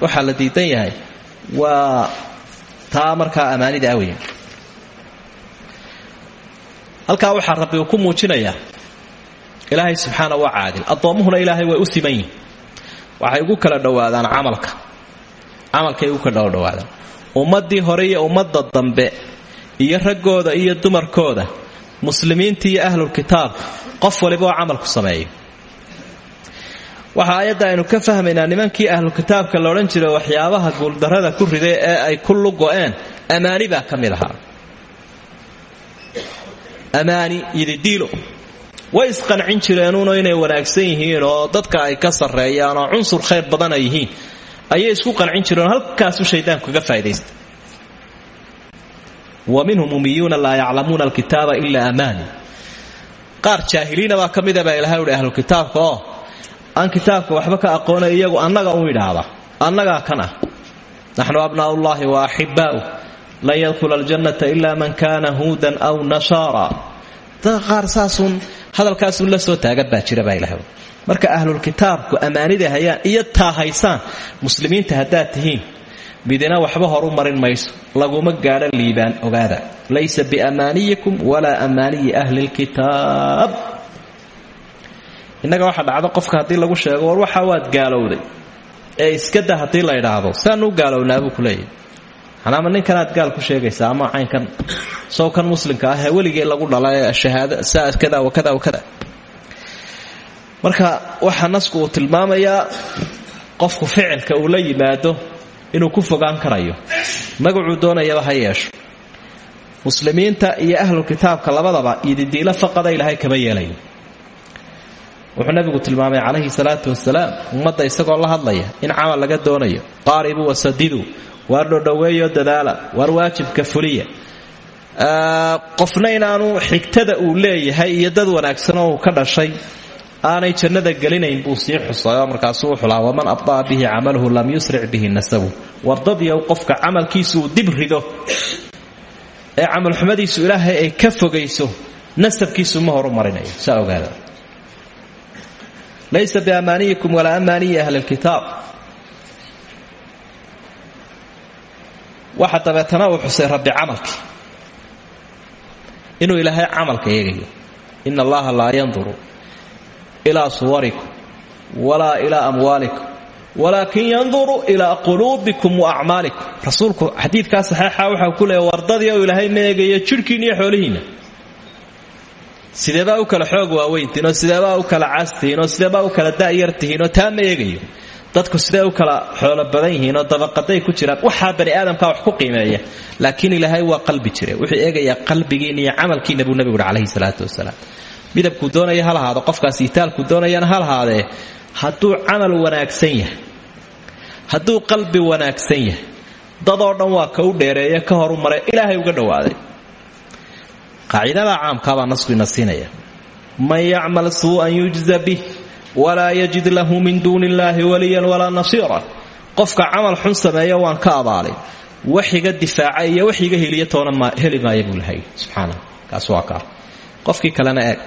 waxaa la diidan yahay. Waa taa markaa ammaanida awey halkaa waxaa rabbi ku muujinayaa ilaahay subxaana waa caadil addoommuhuna ilaahay way u siman waxay ugu kala dhowaadaan camalka. Camalkay ugu kala dhowaadaan ummaddii hore iyo ummadda dambe iyo raggooda iyo dumarkooda muslimiinta iyo ahlulkitaabka qof waliba oo camalku sameeyo. Waxaa ayadda aynu ka fahmaynaa nimankii ahlukitaabka la odhan jiray waxyaabaha guuldarrada ku riday ee ay ku lugo-een ammaani baa ka mid way isqancin jireenuuno inay wanaagsan yihiin oo dadka ay ka sarreeyaan oo cunsur khayr badan ay yihiin. Ayay isku qancin jireen halkaasuu shaydaanku kaga faa'idaysta wa minhum umiyuuna laa yaclamuuna alkitaaba ilaa amaani. Qaar jaahiliina baa ka mida baa ilahay uhi ahlukitaabka oo aan kitaabka waxba ka aqoonay iyagu annaga u idhaahda. Annagaa kan ah. Naxnu abnaa'ullahi wa axibaa'u lan yadkhula aljannata ila man kana huudan aw nashaara dad qaar saasuun hadalkaasuun la soo taagan baa jira baa ilahay marka ahlulkitaabku ammaanida hayaan iyo taa haysaan muslimiinta haddaad tihiin midina waxba horu marin mayso. Laguma gaadho liibaan ogaada. Laysa biamaaniyikum walaa amaaniyi ahli lkitaab innaga waxaa dhacdo qofka haddii lagu sheego war waxa waad gaalowday. Ee iskada haddii la idhaahdo saanu gaalownaa buu kuleeyahy anaama ninkanaad gaal ku sheegaysaa ama caynkan sowkan muslimka ah ee weligii lagu dhala marka waxa nasku uu tilmaamayaa qofku ficilka uu la yimaado inuu ku fogaan karayo. Magacuu doonayaba ha yeesho. Muslimiinta iyo ahlulkitaabka labadaba ididiilo faqada ilaahay kama yeelayo wuxuu nabigu tilmaamay calayhi salaatu wasalaam ummadda isagoo la hadlaya in camal laga doonayo. Qaaribuu wasadiduu waar dhodhoweeyo dadaala. Waar waajibka fuliya. Qofna inaanu xigtada uu leeyahay iyo dad wanaagsanoo uu ka dhashay aanay jannada gelinayn buu sii xusayoo markaasuu xulaa waman abda'a bihi camaluhu lam yusric bihi nasabu. Wardadyow qofka camalkiisu uu dib rido. Ee camalxumadiisu ilaahay ay ka fogayso nasabkiisu ma horumarinayo saa ogaada. Laysa biamaaniyikum walaa amaaniyi ahli lkitaab waxa dabeetana uu xusay rabbi camalkii inuu ilaahay camalka eegayo. Ina allaha laa yanduru ilaa suwarikum walaa ilaa amwaalikum. Walaakin yanduru ilaa quluubikum wa acmaalikum. Rasuulku xadiidkaa saxeixa waxau ku leeya wardadii ou ilaahay ma eegayo jidhkiinna iyo xoolihiinna sideebaa u kala xoog waaweyntihiin oo sideebaa u kala caastihiin oo sideebaa u kala da'yartihiin oo taa ma eegayo dadku sidee u kala xoolo badan yihiin oo dabaqaday ku jiraan waxaa bani aadamka wax ku qiimeeya. Laakiin ilaahay waa qalbi jire. Wuxuu eegayaa qalbigiina iyo camalkiina buu nebigu uhi salaatu wasalaam. Midabkuu doonaya ha lahaado qofkaas itaalkuu doonayana ha lahaadee hadduu camal wanaagsan yahay hadduu qalbi wanaagsan yahay dadoo dhan waa ka u dheereeye ka horu maray ilaahay uga dhowaaday. Qaacidada caamkaabaa nasku ina siinaya. Man yacmal suu'an yujza bih walaa yajid lahu min duuni illaahi waliyan walaa nasiira. Qofka camal xun sameeya waan ka abaalay. Waxiga difaaca iyo waxiga heliya toona heli maaya buu lahay. Subxaana kaas waa kaa qofkii kalena eeg.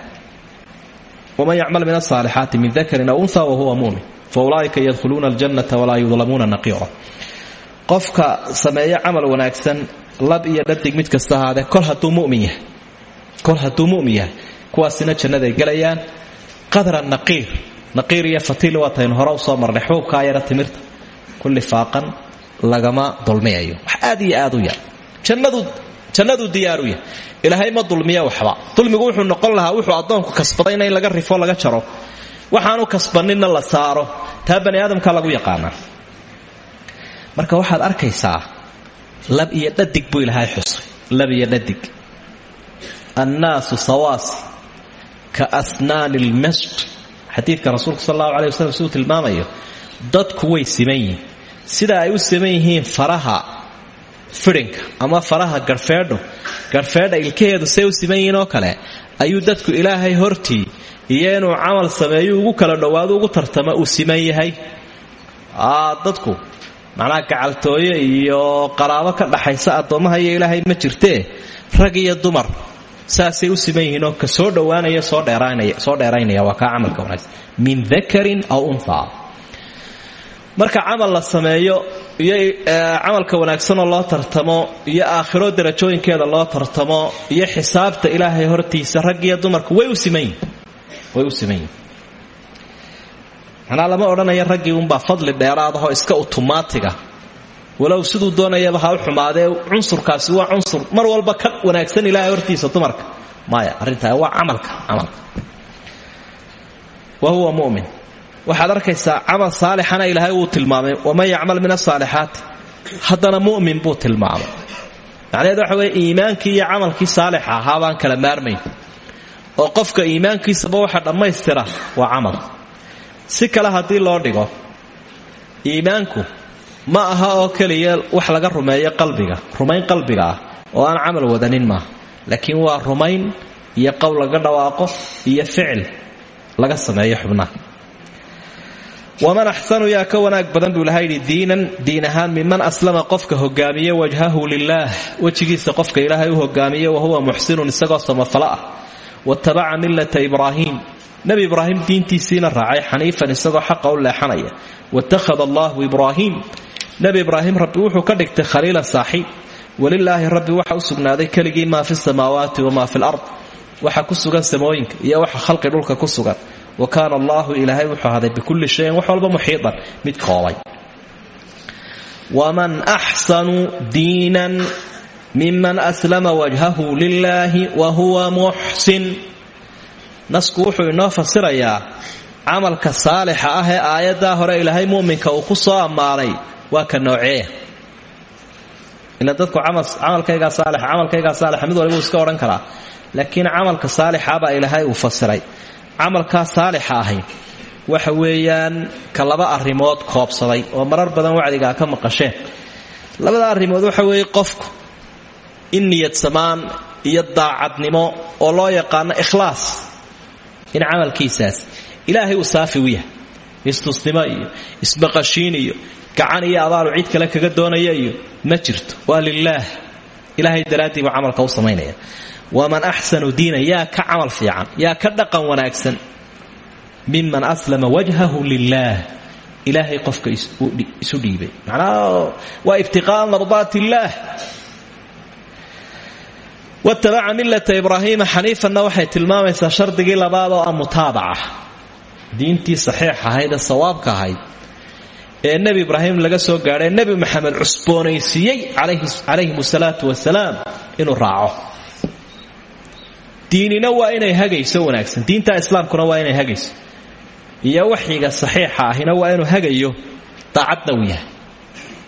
Waman yacmal min asaalixaati min dakarin aw unha wahuwa mumin fa ulaa'ika yadkhuluuna aljannata walaa yudlamuuna naqiira. Qofka sameeya camal wanaagsan lab iyo dhadig mid kasta ahaadee naqiir iyo fatiil waataynu hore u soo marnay. Xuubkaa yara timirta. Kulli faaqan lagama dulmiyayo. Wax aad iyo aad u yar jannaduu diyaaru yahay ilaahay ma dulmiya waxba. Dulmigu wuxuu noqon lahaa wuxuu addoonku kasbadayna in laga rifo laga jaro. Waxaanu kasbaninna la saaro. Taa aadamka lagu yaqaanaa marka waxaad arkaysaa lab iyo dhadig buu ilaahay xusay. Lab iyo dhadig. Annaasu sawaasi ka asnaani lmasd xadiidka rasuulku sal allahu alay waslm siduu tilmaamayo dadku way siman yihiin. Sida ay u siman yihiin faraha fidhinka ama faraha garhfeedho garhfeedha ilkaheedu say u siman yihiin oo kale ayuu dadku ilaahay hortii iyo inuu camal sameeyo ugu kala dhowaado ugu tartamo uu siman yahay. Dadku macnaha gacaltooyo iyo qaraabo ka dhaxaysa addoommaha iyo ilaahay ma jirtee? Rag iyo dumar saasay u siman yihiinoo ka soo dhowaanaya soo dheeraynaya waa kaa camalka wanaagsan. Min dakarin aw unha marka camal la sameeyo iyo camalka wanaagsanoo loo tartamo iyo aakhiro darajooyinkeeda loo tartamo iyo xisaabta ilaahay hortiisa rag iyo dumarku way u siman way u siman yihiin lama odhanaya raggii unbaa fadli dheeraadahoo iska utumaatiga walow siduu doonayaba ha u xumaadee cunsurkaasi waa cunsur. Mar walba ka wanaagsan ilaahay hortiisa dumarka. Maya arrintaa waa camalka camalka. Wa huwa mumin. Waxaad arkaysaa camal saalixana ilaahay wuu tilmaamay waman yacmal min asaalixaati haddana mu'min buu tilmaamay. Macnaheed waxa weye iimaankii iyo camalkii saalixa ahaa kala maarmayn oo qofka iimaankiisaba waxa dhammaystira waa camal. Si kale haddii loo dhigo iimaanku ma aha oo keliya wax laga rumeeyo qalbiga. Rumayn qalbiga ah oo aan camal wadanin maaha laakiin waa rumayn iyo qowl laga dhawaaqo iyo ficil laga sameeyo xubnaha. Waman axsanu yaa ka wanaag badan buu diinan diin ahaan aslama qofka hogaamiye wajhahu lilaah wejigiisa qofka ilaahay u hogaamiye wahuwa muxsinun isagoo samafalo ah. Watabaca millata ibraahiim nebi ibraahim diintiisiina raacay xaniifan isagoo xaqa u leexanaya. Watakhada allahu ibraahiim nebi ibraahim rabbi wuxuu ka dhigtay khaliilan saaxiib. Walilaahi rabbi waxa u sugnaaday keligii maa fi samaawaati wamaa fi lard waxa ku sugan samooyinka iyo waxa khalqi dhulka ku sugan. Wa kaana allaahu ilaahay wuxuu ahaday bikulli shayin wax walba muxiidan mid koobay. Waman axsanu diinan miman aslama wajhahu lilaahi wa huwa muxsin nasku wuxuu inoo fasirayaa camalka saalixa ah ee aayaddaa hore ilaahay muminka uu ku soo ammaanay waa ka nooceeya ila dadku camalkaygaa saalixa camalkaygaa saalixa mid waliba uu iska odhan karaa. Laakiin camalka saalixabaa ilaahay uu fasiray. Camalkaa saalixa ahay waxa weeyaan ka laba arrimood koobsaday oo marar badan wacdigaa ka maqasheen. Labada arrimood waxa weeye qofku in niyad samaan iyo daacadnimo oo loo yaqaano ikhlaas in camalkiisaas ilaahay uu saafi u yahay. Istusnimo iyo isbaqashiin iyo gacan iyo abaalu cid kale kaga doonaya iyo ma jirto. Waa lilaah ilaahay daraaddii buu camalka u samaynaya waman axsanu diinan yaa ka camal fiican yaa ka dhaqan wanaagsan miman aslama wajhahu lilaah ilaahay qofka isu dhiibay. Macnaha waa ibtiqaa mardaat illaah watabaca millata ibraahiima xaniifanna waxay tilmaamaysaa shardigii labaad oo ah diintii saxiix sawaabka ahayd ee nebi ibraahim laga soo gaadhay nebi maxamed cusboonaysiiyey calayhim asalaatu wasalaam inuu raaco. Diinina waa inay hagayso wanaagsan. Diinta islaamkuna waa inay hagayso. Iyo waxyiga saxiixa ahina waa inuu hagayo daacadna uu yahay.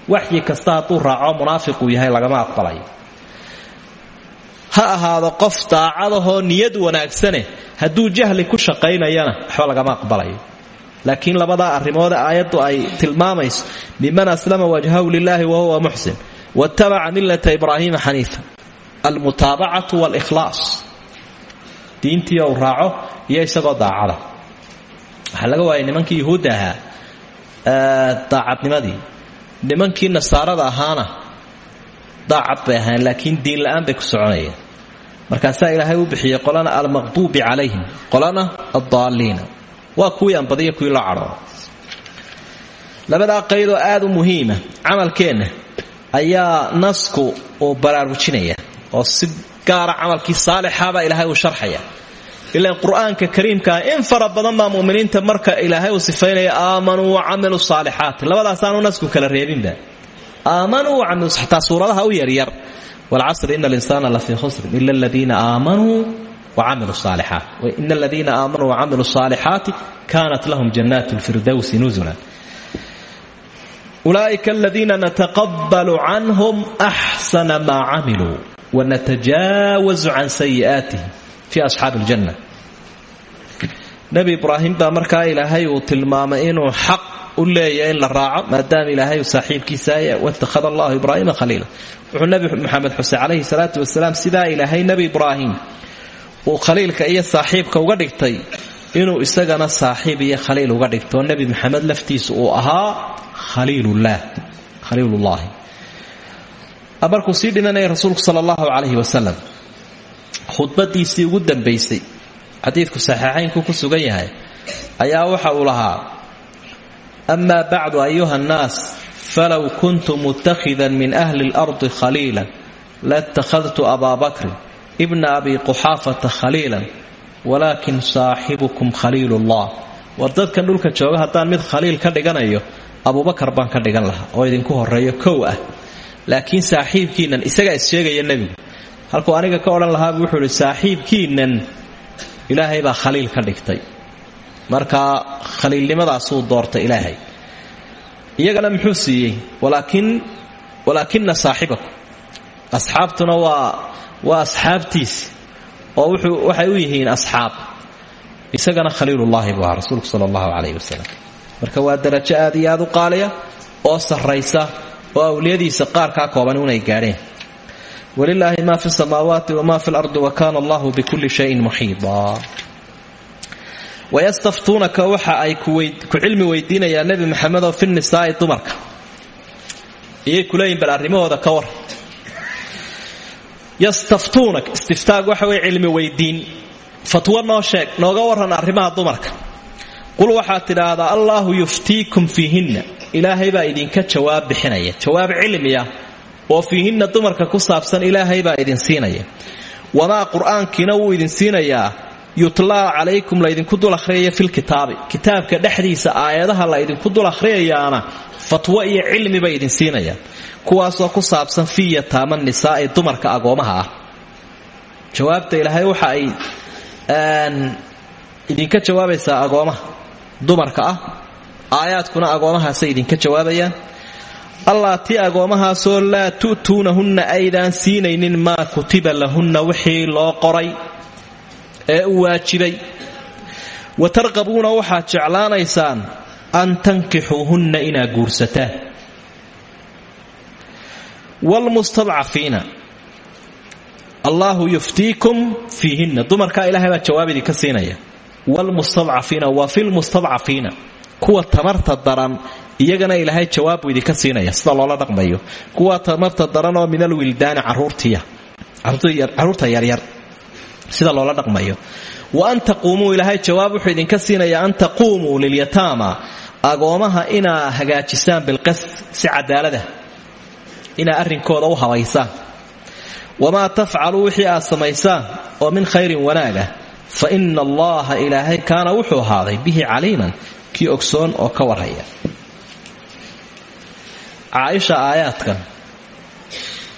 Waxyi kasta hadduu raaco munaafiquu yahay lagama aqbalayo. Ha ahaado qof daacadahoo niyad wanaagsane hadduu jahli ku shaqaynayana waxba lagama aqbalayo laakiin labadaa arrimoode aayaddu ay tilmaamayso miman aslama wajhahu lilaahi wahuwa muxsin watabaca millata ibraahiima xaniifa. Almutaabacatu waalkhlaas diintii ou raaco iyo isagoo daacada. Waxaa laga waayay nimankii yuhuudda ahaa daacadnimadii. Nimankii nasaarada ahaana daacad bay ahaan laakiin diin la'aan bay ku soconayeen. Markaasaa ilaahay u bixiyey qolana almaqduubi calayhim qolana addaaliina waa kuwii anbadiya kuwii loo cadhooda labadaa qaydoo aad u muhiima. Camalkeenna ayaa nasku uu baraarujinaya oo si gaara camalkii saalixabaa ilaahay uu sharxaya. Ilaan qur'aanka in fara badan baa marka ilaahay uu sifaynaya aamanuu wacamiluu saalixaati labadaasaanu nasku kala reebinba. Aamanuu wacamilu xataa suuradaha u yaryar. Walcasri ina alinsaana lafii khusrin ila aladiina aamanuu wacamiluu saalixaat ina aladiina aamanuu wacamiluu saalixaati kaanat lahum jannaat lfirdowsi nuzulan ulaa'ika aladiina nataqabalu canhum axsana maa camiluu wanatajaawazu can sayi'aatihim fii asxaabi aljanna nebi ibraahim baa markaa ilaahay uu tilmaamay inuu xaq u leeyahay in la raaco maadaama ilaahay uu saaxiibkiisa watakhada allahu ibraahima khaliila wuxuu nebi maxamed xuse calayhi salaatu wasalaam sidaa ilaahay nebi ibraahim uu khaliilka iyo saaxiibka uga dhigtay inuu isagana saaxiib iyo khaliil uga dhigto. Nebi maxamed laftiisa uu ahaa khaliilullaahi. Markuu sii dhimanaya rasuulku sala allahu calayhi wasalam khudbadiisii ugu dambaysay xadiidku saxiixaynku ku sugan yahay ayaa waxa uu lahaa amaa bacdu ayuha annaas falow kuntu mutakhidan min ahli اlardi khaliila latakhadtu abaa bakrin ibna abi quxaafata khaliilan walaakin saaxibukum khaliil ullah war dhulka jooga haddaan mid khaliil ka dhiganayo abubakar baan ka dhigan lahaa oo idinku horeeyo kow ah. Laakiin saaxiibkiinan isagaa issheegaya nebigu. Halkuu aniga ka odhan lahaabuu wuxuu ihi ilaahay baa khaliil ka dhigtay. Markaa khaliilnimadaasuu doortay ilaahay. Iyagana muxuu siiyey walaakin walaakina saaxibakum. Asxaabtuna waa waa asxaabtiisi oo waxay u yihiin asxaab. Isagana khaliilullaahi buu ahaa rasuulku sala allahu calayhi wasalam marka waa darajo aad iyo aad u qaaliya oo sarraysa oo awliyadiisa qaarkaa kooban unay gaadheen. Walilaahi ma fi samaawaati wma fi lardi wa kana allahu bikulli shayin muxiida wayastaftuunaka waxa ay ku cilmi weydiinayaan nebi maxamedoo fi nisaa'i dumarka. Iyay kuleeyihin bal arrimahooda ka war yastaftuunak istiftaag waxa wey cilmi weydiin. Fatwo noo sheeg nooga waran arrimaha dumarka. Qul waxaad tidhaahdaa allaahu yuftiikum fiihinna. Ilaahay baa idinka jawaab bixinaya. Jawaab cilmiya oo fiihinna dumarka ku saabsan ilaahay baa idin siinaya. Wamaa qur'aankiina wuu idin siinayaa yutlaa calaykum laydinku dul akhriyaya filkitaabi kitaabka dhexdiisa aayadaha la ydinku dul akhriyayaana fatwo iyo cilmi bay idin siinayaan. Kuwaasoo ku saabsan fii yataama nisaa'i dumarka agoomaha ah. Jawaabta ilaahay waxa ay idinka jawaabaysaa agoomaha. Dumarka ah aayaadkuna agoomahaasay idinka jawaabayaan. Allaatii agoomahaasoo laa tu'tuunahunna aydaan siinaynin maa kutiba lahunna wixii loo qoray ee u waajibay. Wa tarqabuuna waxaad jeclaanaysaan an tankixuuhunna inaad guursataan wlmustadcafiina allaahu yuftiikum fiihinna. Dumarkaa ilahay baa jawaab idinka siinaya. Wlmustadcafiina wa filmustadcafiina kuwa tamarta daran iyagana ilaahay jawaab idinka siinaya. Sida loola dhaqmayo. Kuwa tamarta daran oo min alwildaani carruurta yaryar sida loola dhaqmayo. Wa an taquumuu ilaahay jawaab wuxuu idinka siinayaa an taquumuu lilyataama agoomaha inaa hagaajisaan bilqasd si cadaalada inaa arrinkooda u habaysaan wamaa tafcaluu wixii aad samaysaan oo min khayrin wanaaga fa ina allaha ilaahay kaana wuxuu ahaaday bihi caliiman kii ogsoon oo ka warhaya. Caaisha aayaadkan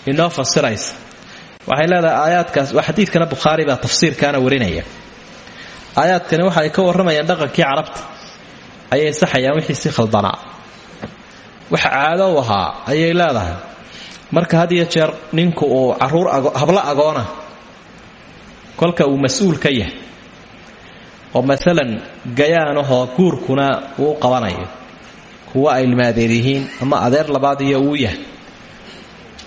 inoo fasiraysa waxay leedahay aayaadkaas xadiidkana bukhaari baa tafsiirkaana warinaya. Aayaadkani waxaay ka warramayaan dhaqankii carabta. Ayay saxayaan wixii si khaldanaa wax caado u ahaa ayay leedahay. Marka had iyo jeer ninku uu carruur hablo agoona. Kolka uu mas'uul ka yahay. Oo maalan gayaanahoo guurkuna uu qabanayo. Kuwa ay limaadeer yihiin ama adeer labaad iyo uu yahay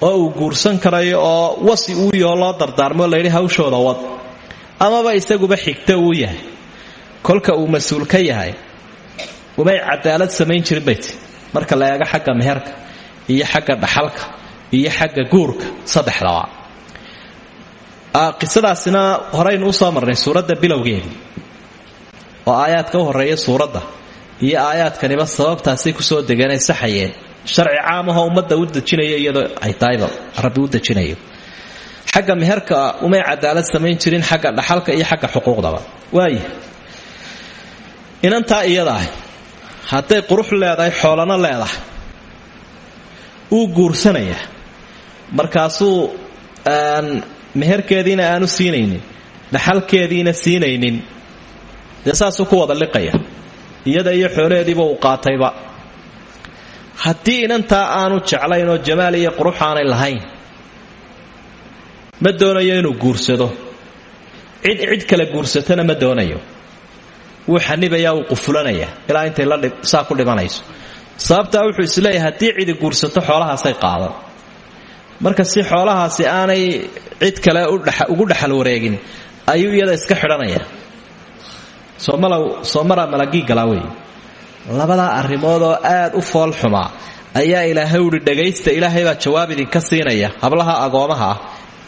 oo uu guursan karayo oo wasi uu yahoo loo dardaarmo layidhi hawshooda wad. Amaba isaguba xigta uu yahay. Kolka uu mas'uul ka yahay umay cadaalad samayn jirin marka la eego xagga meherka iyo xagga dhaxalka iyo xagga guurka saddexdaba qisadaasina horaynu u soo marnay suuradda bilowgeedii oo aayaadka u horreeya suuradda iyo aayaadkaniba sababtaasay ku soo degeenay saxayeen sharci caamahoo ummadda u dejinaya iyadoo ay tahayba rabbi u dejinayo. Xagga meherka umay cadaalad samayn jirin xagga dhaxalka iyo xagga xuquuqdaba. Waaya inantaa iyada ah hadday qurux leedahay xoolano leedahay uu guursanaya. Markaasuu meherkeediina aanu siinaynin dhaxalkeediina siinaynin. Dee saasuu ku wada liqaya. Iyada iyo xoolaheediiba uu qaatayba haddii inantaa aanu jeclayn oo jamaal iyo qurux aanay lahayn ma doonayo inuu guursado. Cid cid kale guursatona ma doonayo. Wuu xanibayaa wuu qufulanayaa ilaa intay saa ku dhimanayso. Sababtaa wuxuu is leeyahay haddii cidi guursato xoolahaasay qaadan. Marka si xoolahaasi aanay cid kale ugu dhexal wareegin ayuu iyada iska xidhanaya. Soo maraa malagii galaa labadaa arrimood oo aad u fool xumaa ayaa ilaahay uhi dhagaysta ilaahay baa jawaab idinka siinaya hablaha agoomaha ah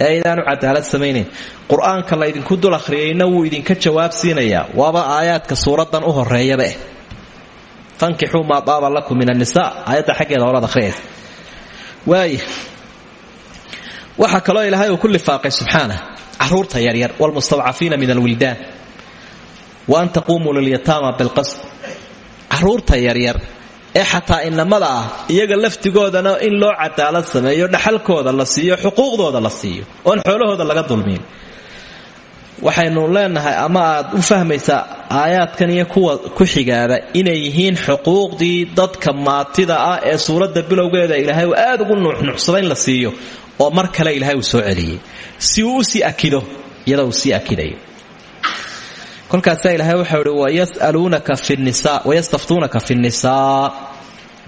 ee aydaanu cadaalad samaynayn qur'aanka la ydinku dul akhriyayna wuu idinka jawaab siinayaa waaba aayaadka suuraddan u horeeyaba eh fankixuu maa daaba lakum min annisa aayadda xaggeeda horaad akhriyaysa waaya waxaa kaloo ilaahay uu ku lifaaqay subxaana carruurta yaryar wlmustadcafiina min alwildaan. Wa an taquumuu lilyataama bilqasd carruurta yaryar ee xataa inamada ah. Iyaga laftigoodana in loo cadaalad sameeyo dhaxalkooda la siiyo xuquuqdooda la siiyo oon xoolahooda laga dulmiin. Waxaynu leenahay ama aad u fahmaysaa aayaadkan iyo kuwa ku xigaaba inay yihiin xuquuqdii dadka maatida ah ee suuradda bilowgeeda ilaahay uu aad ugu nuuxnuuxsada in la siiyo oo mar kale ilaahay uu soo celiyey si uu u sii akido iyada uu akidayo kolkaasaa ilaahay waxau ihi wayastaftuunaka fi nnisaa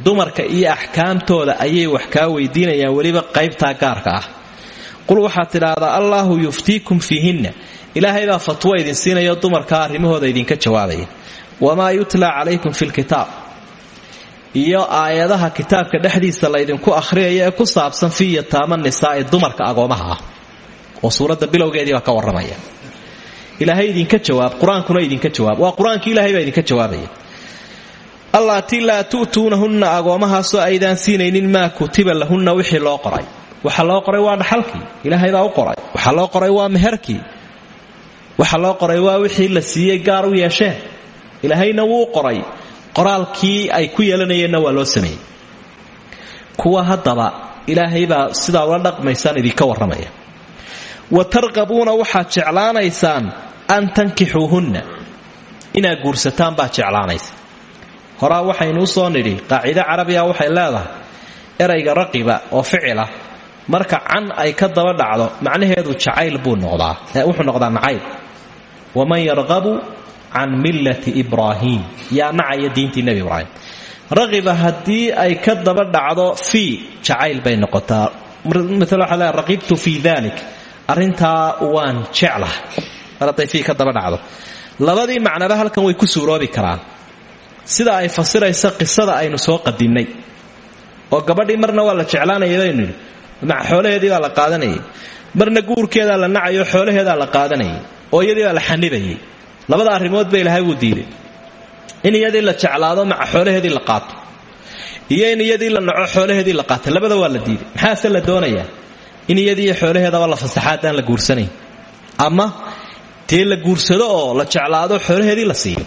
dumarka iyo axkaamtooda ayay wax kaa weydiinayaan weliba qaybtaa gaarka ah. Qul waxaad tidhaahdaa allaahu yuftiikum fiihinna ilaahay baa fatwo idin siinayo dumarkaa arrimahooda idinka jawaabaya wamaa yutlaa calaykum fi lkitaab iyo aayadaha kitaabka dhexdiisa laydinku akhriyayo ee ku saabsan fii yataama nisaa'i dumarka agoomaha ah. Oo suuradda bilowgeedii baa ka warramaya ilaahay idinka jawaab qur'aankuna idinka jawaab. Waa qur'aankii ilahay baa idinka jawaabaya. Allaatii laa tu'tuunahunna agoomahaasoo aydaan siinaynin maa kutiba lahunna wixii loo qoray. Waxa loo qoray waa dhaxalkii. Ilaahay baa u qoray. Waxa loo qoray waa meherkii. Waxa loo qoray waa wixii la siiyey gaar u yeesheen. Ilaahayna wuu qoray. Qoraalkii ay ku yeelanayeenna waa loo sameeyey. Kuwa haddaba ilaahay baa sidaa ula dhaqmaysaan idinka warramaya wa tarqabuuna waxaad jeclaanaysaan an tankixuuhunna inaad guursataan baad jeclaanaysa. Horaa waxaynu u soo nidhi qaacido carabiga waxay leedahay erayga raqiba oo ficila marka can ay ka daba dhacdo macnaheedu jacayl buu noqdaa. Wuxuu noqdaa nacayb waman yarqabu can millati ibraahiim yaa nacaya diintii nebi ibraahim. Raqiba haddii ay ka daba dhacdo fii jacayl bay noqotaa. Maala waxa leedahay raqibtu fii dalik arrintaa waan jeclaha mar hadday fii ka daba dhacdo. Labadii macnaba halkan way ku suuroobi karaan. Sida ay fasiraysa qisada aynu soo qadinnay. Oo gabadhii marna waa la jeclaanaya baynu yidhi xoolaheedii la qaadanayay. Marna guurkeedaa la nacayo xoolaheedaa la qaadanayay. Oo iyadii la xanibayay. Labada arrimood ba ilaahay wuu diiday in iyadii la jeclaado maca xoolaheedii la qaato. Iyo in iyadii la naco xoolaheedii la qaato. Labada waa la diiday maxaase la doonayaa? In iyadiiyo xoolaheedaba la fasaxa haddaan la guursanayn ama dee la guursado oo la jeclaado xoolaheedii la siiyo.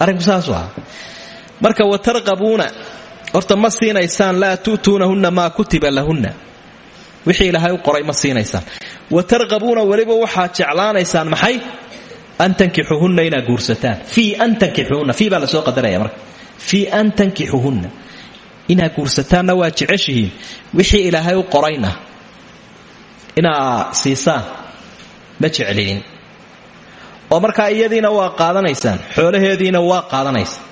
Arrinku saasu aha marka watarqabuuna horta ma siinaysaan laa tu'tuunahunna maa kutiba lahunna. Wixii ilaahay u qoray ma siinaysaan. Watarqabuuna weliba waxaad jeclaanaysaan maxay? An tankixuhunna inaad guursataan. Fii an tankixuhunna la soo qadaraya marka. Fii an tankixuhunna inaad waa jeceshihiin. Wixii ilaahay u qorayna. Inaa siisaan ma jeclinin oo markaa iyadiina waa qaadanaysaan xoolaheediina waa qaadanaysaan.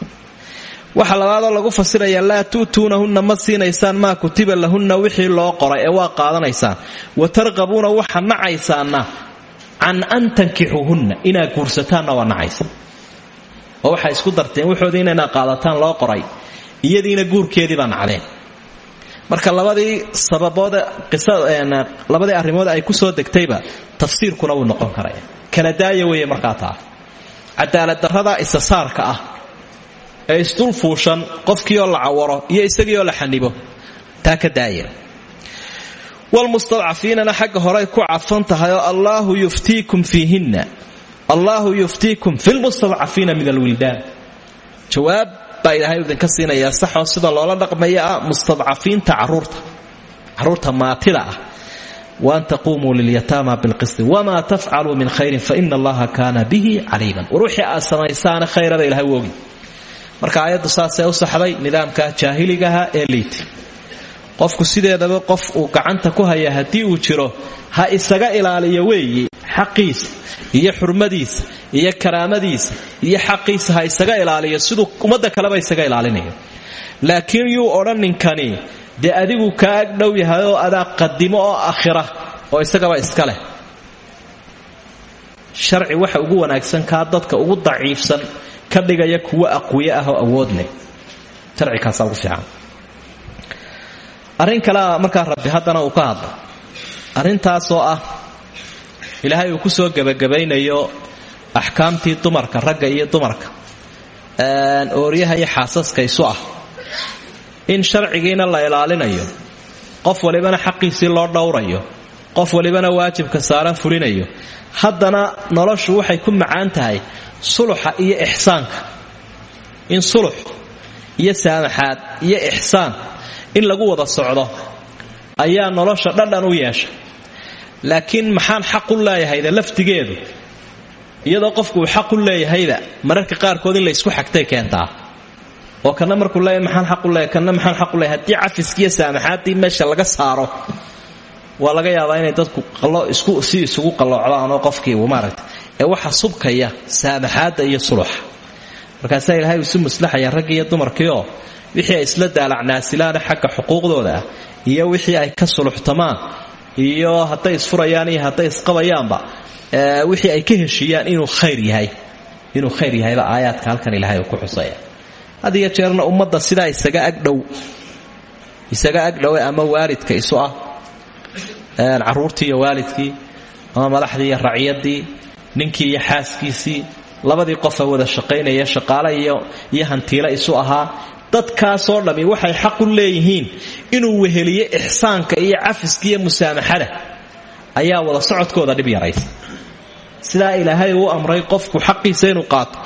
Waxa labaadoo lagu fasiraya laa tu'tuunahunna ma siinaysaan maa lahunna wixii loo qoray ee waa qaadanaysaan. Wa tarqabuuna waxa nacaysaanna can an tankixuuhunna inaad guursataanna waa nacaysa. Oo waxay isku darteen wuxoodiina inaad qaadataan loo qoray iyadiina guurkeedii baa nacdeen. Marka labadii sababood labadii arrimood ay ku soo degtayba tafsiirkuna wuu noqon karaya kala daaya weeye markaa taa cadaaladdarrada isasaarka ah ee isdul fuushan qofkiioo la cawaro iyo isagiioo la xanibo taa ka daaya walmustadcafiinana xagga horey ku cadfan tahay oo allaahu yuftiikum fiihinna. Allaahu yuftiikum fi lmustadcafiina min alwildaan jawaab baa ilaahay idinka siinayaa saxoo sida loola dhaqmaya ah mustadcafiinta carruurta carruurta maatida ah waan taquumuu lilyataama bilqisti wamaa tafcaluu min khayrin faina allaha kaana bihi caliiman war wixii aad samaysaana khayrada ilahay u ogi marka aayaddu saasee u saxday nidaamka jaahiligaha ee liitay qofku sideedaba qof uu gacanta ku haya haddii uu jiro ha isaga ilaaliyo weeye xaqiisa iyo xurmadiisa iyo karaamadiisa iyo xaqiisa ha isaga ilaaliyo siduu ummadda kaleba isaga ilaalinayo laakiin yuu odhan ninkani dee adigu kaa ag dhow yahay oo adaa qadimo oo akhira oo isagaba iska leh. Sharci waxa ugu wanaagsan kaa dadka ugu daciifsan ka dhigaya kuwo aqwiye ah oo awood leh. Sharcikaasaa ugu fiican. Arrin kalea markaa rabbi haddana uu ka hadla arrintaasoo ah ilaahay uu ku soo gebagabaynayo axkaamtii dumarka ragga iyo dumarka ooryaha iyo xaasaska isu ah in sharcigiina la ilaalinayo qof walibana xaqiisii loo dhowrayo qof walibana waajibka saaran fulinayo haddana noloshu waxay ku macaan tahay suluxa iyo ixsaanka. In sulux iyo saamaxaad iyo ixsaan in lagu wada socdo ayaa nolosha dhadhan u yeesha. Laakiin maxaan xaq u leeyahayda laftigeedu? Iyadoo qofku uu xaq u leeyahayda mararka qaarkood in la isku xagtay keentaa oo kana markuu leeyahay maxaan xaq u leeyahay kana maxaan xaq u leeyahay? Haddii cafiskiiyo saamaxaaddii meesha laga saaro waa laga yaabaa inay dadku isku si isugu qalloocdaan oo qofkii uu maaragtay ee waxa subkaya saamaxaadda iyo suluxa. Markaasaa ilaahay isu muslaxaya raggi iyo dumarkiioo wixii ay isla daalacnaasilaana xagga xuquuqdooda iyo wixii ay ka suluxtamaan iyo hadday isfurayaan iyo hadday isqabayaanba wixii ay ka heshiiyaan inuu khayr yahay inuu khayr yahayba aayaadka halkan ilahay uu ku xusaya had iyo jeerna ummadda sidaa isaga agdhow isaga agdhowe ama waalidka isu ah. Caruurtii iyo waalidkii ama madaxdii iyo racyadii ninkii iyo xaaskiisii labadii qofa wada shaqaynaya shaqaale iyo hantiile isu ahaa dadkaasoo dhammi waxay xaq u leeyihiin inuu weheliyo ixsaanka iyo cafiska iyo musaamaxada. Ayaa wada socodkooda dhib yaraysa. Sidaa ilaahay uu amray qofku xaqiisa inuu qaato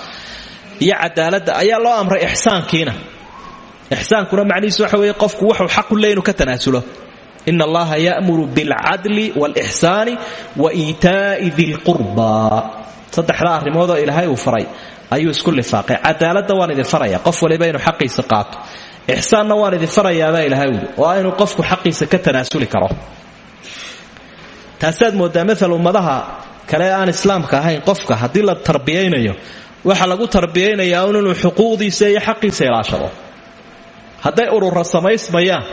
iyo cadaaladda ayaa loo amray ixsaankiina. Ixsaankuna macnihiisu waxa weeye qofku wuxuu xaq u leey inuu ka tanaasulo in allaha ya'muru bilcadli waalixsaani wa iitaa'i dilqurba saddexda arrimoodoo ilaahay uu faray ayuu isku lifaaqay. Cadaaladda waan idin faraya qof waliba inuu xaqiisa qaato. Ixsaanna waan idin farayaabaa ilahay uli oo inuu qofku xaqiisa ka tanaasuli karo. Taasaad moodaa maal ummadaha kale aan islaamka ahayn qofka haddii la tarbiyaynayo waxa lagu tarbiyaynayaa un inuu xuquuqdiisa iyo xaqiisa ilaashado. Hadday urura samaysmayaan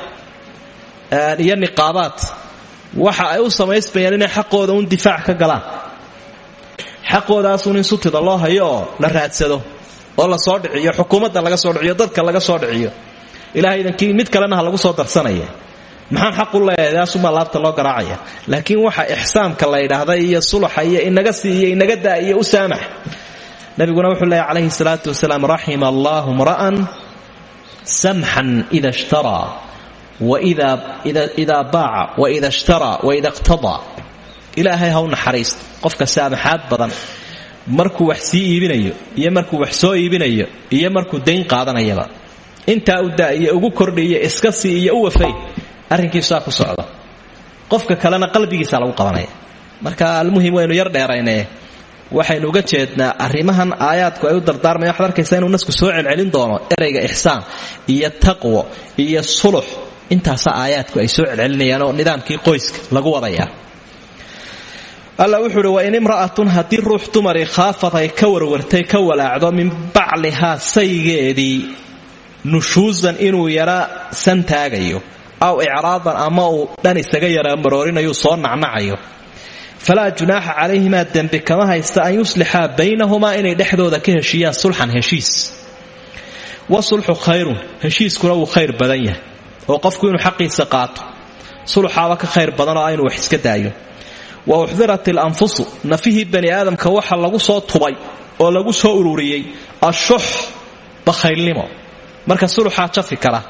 iyo niqaabaad waxa ay u samaysmayaan inay xaqooda un difaac ka galaan. Xaqoodaasun in sutida loo hayo oo la raadsado oo la soo dhiciyo xukuumadda laga soo dhiciyo dadka laga soo dhiciyo. Ilaahaydankii mid kalena lagu soo darsanaya maxaan xaq u leeyahay taasumaa laabta loo garaacaya. Laakiin waxa ixsaamka la yidhaahda iyo suluxa iyo inaga siiyo inaga iyo u saamax nabiguna wuxuu leeyahy calayhi salaatu wasalaam raxima allahu mra'an samxan ida ishtaraa idaa baaca waida ishtaraa waida iqtadaa ilaahay ha u naxariisto qofka saamaxaad badan markuu wax sii iibinayo iyo markuu wax soo iibinayo iyo markuu dayn qaadanayaba. Intaa u daa iyo ugu kordhiiyo iska sii iyo u wafay arrinkiisaa ku socda. Qofka kalena qalbigiisa lagu qabanaya. Marka almuhim waynu yar dheerayne waxaynu uga jeednaa arrimahan aayaadku ay u dardaarmaya waxad inuu nasku soo celcelin doono erayga ixsaan iyo taqwo iyo sulux. Intaasa aayaadku ay soo celcelinayaan nidaamkii qoyska lagu wadayaa. Alla wuxuu uhi wain imra'atun haddii ruux dumari khaafad ay ka warwartay ka walaacdo min baclihaa saygeedii nushuusan inuu yara santaagayo aw icraadan ama uu dhan isaga yara maroorinayu soo nacnacayo falaa junaaxa calayhimaa dembi kama haysta an yuslixaa baynahumaa inay dhexdooda ka heshiiyaan sulxan heshiis wa sulxu khayrun heshiiskuna wuu khayr badan yahay oo qofku inuu xaqiisa qaato suluxaaba ka khayr badanoo inuu wax iska daayo wa uxdirat ilanfusu nafihii bani aadamka waxa lagu soo tubay oo lagu soo ururiyey ashux bakhaylnimo marka suluxaa jafi kara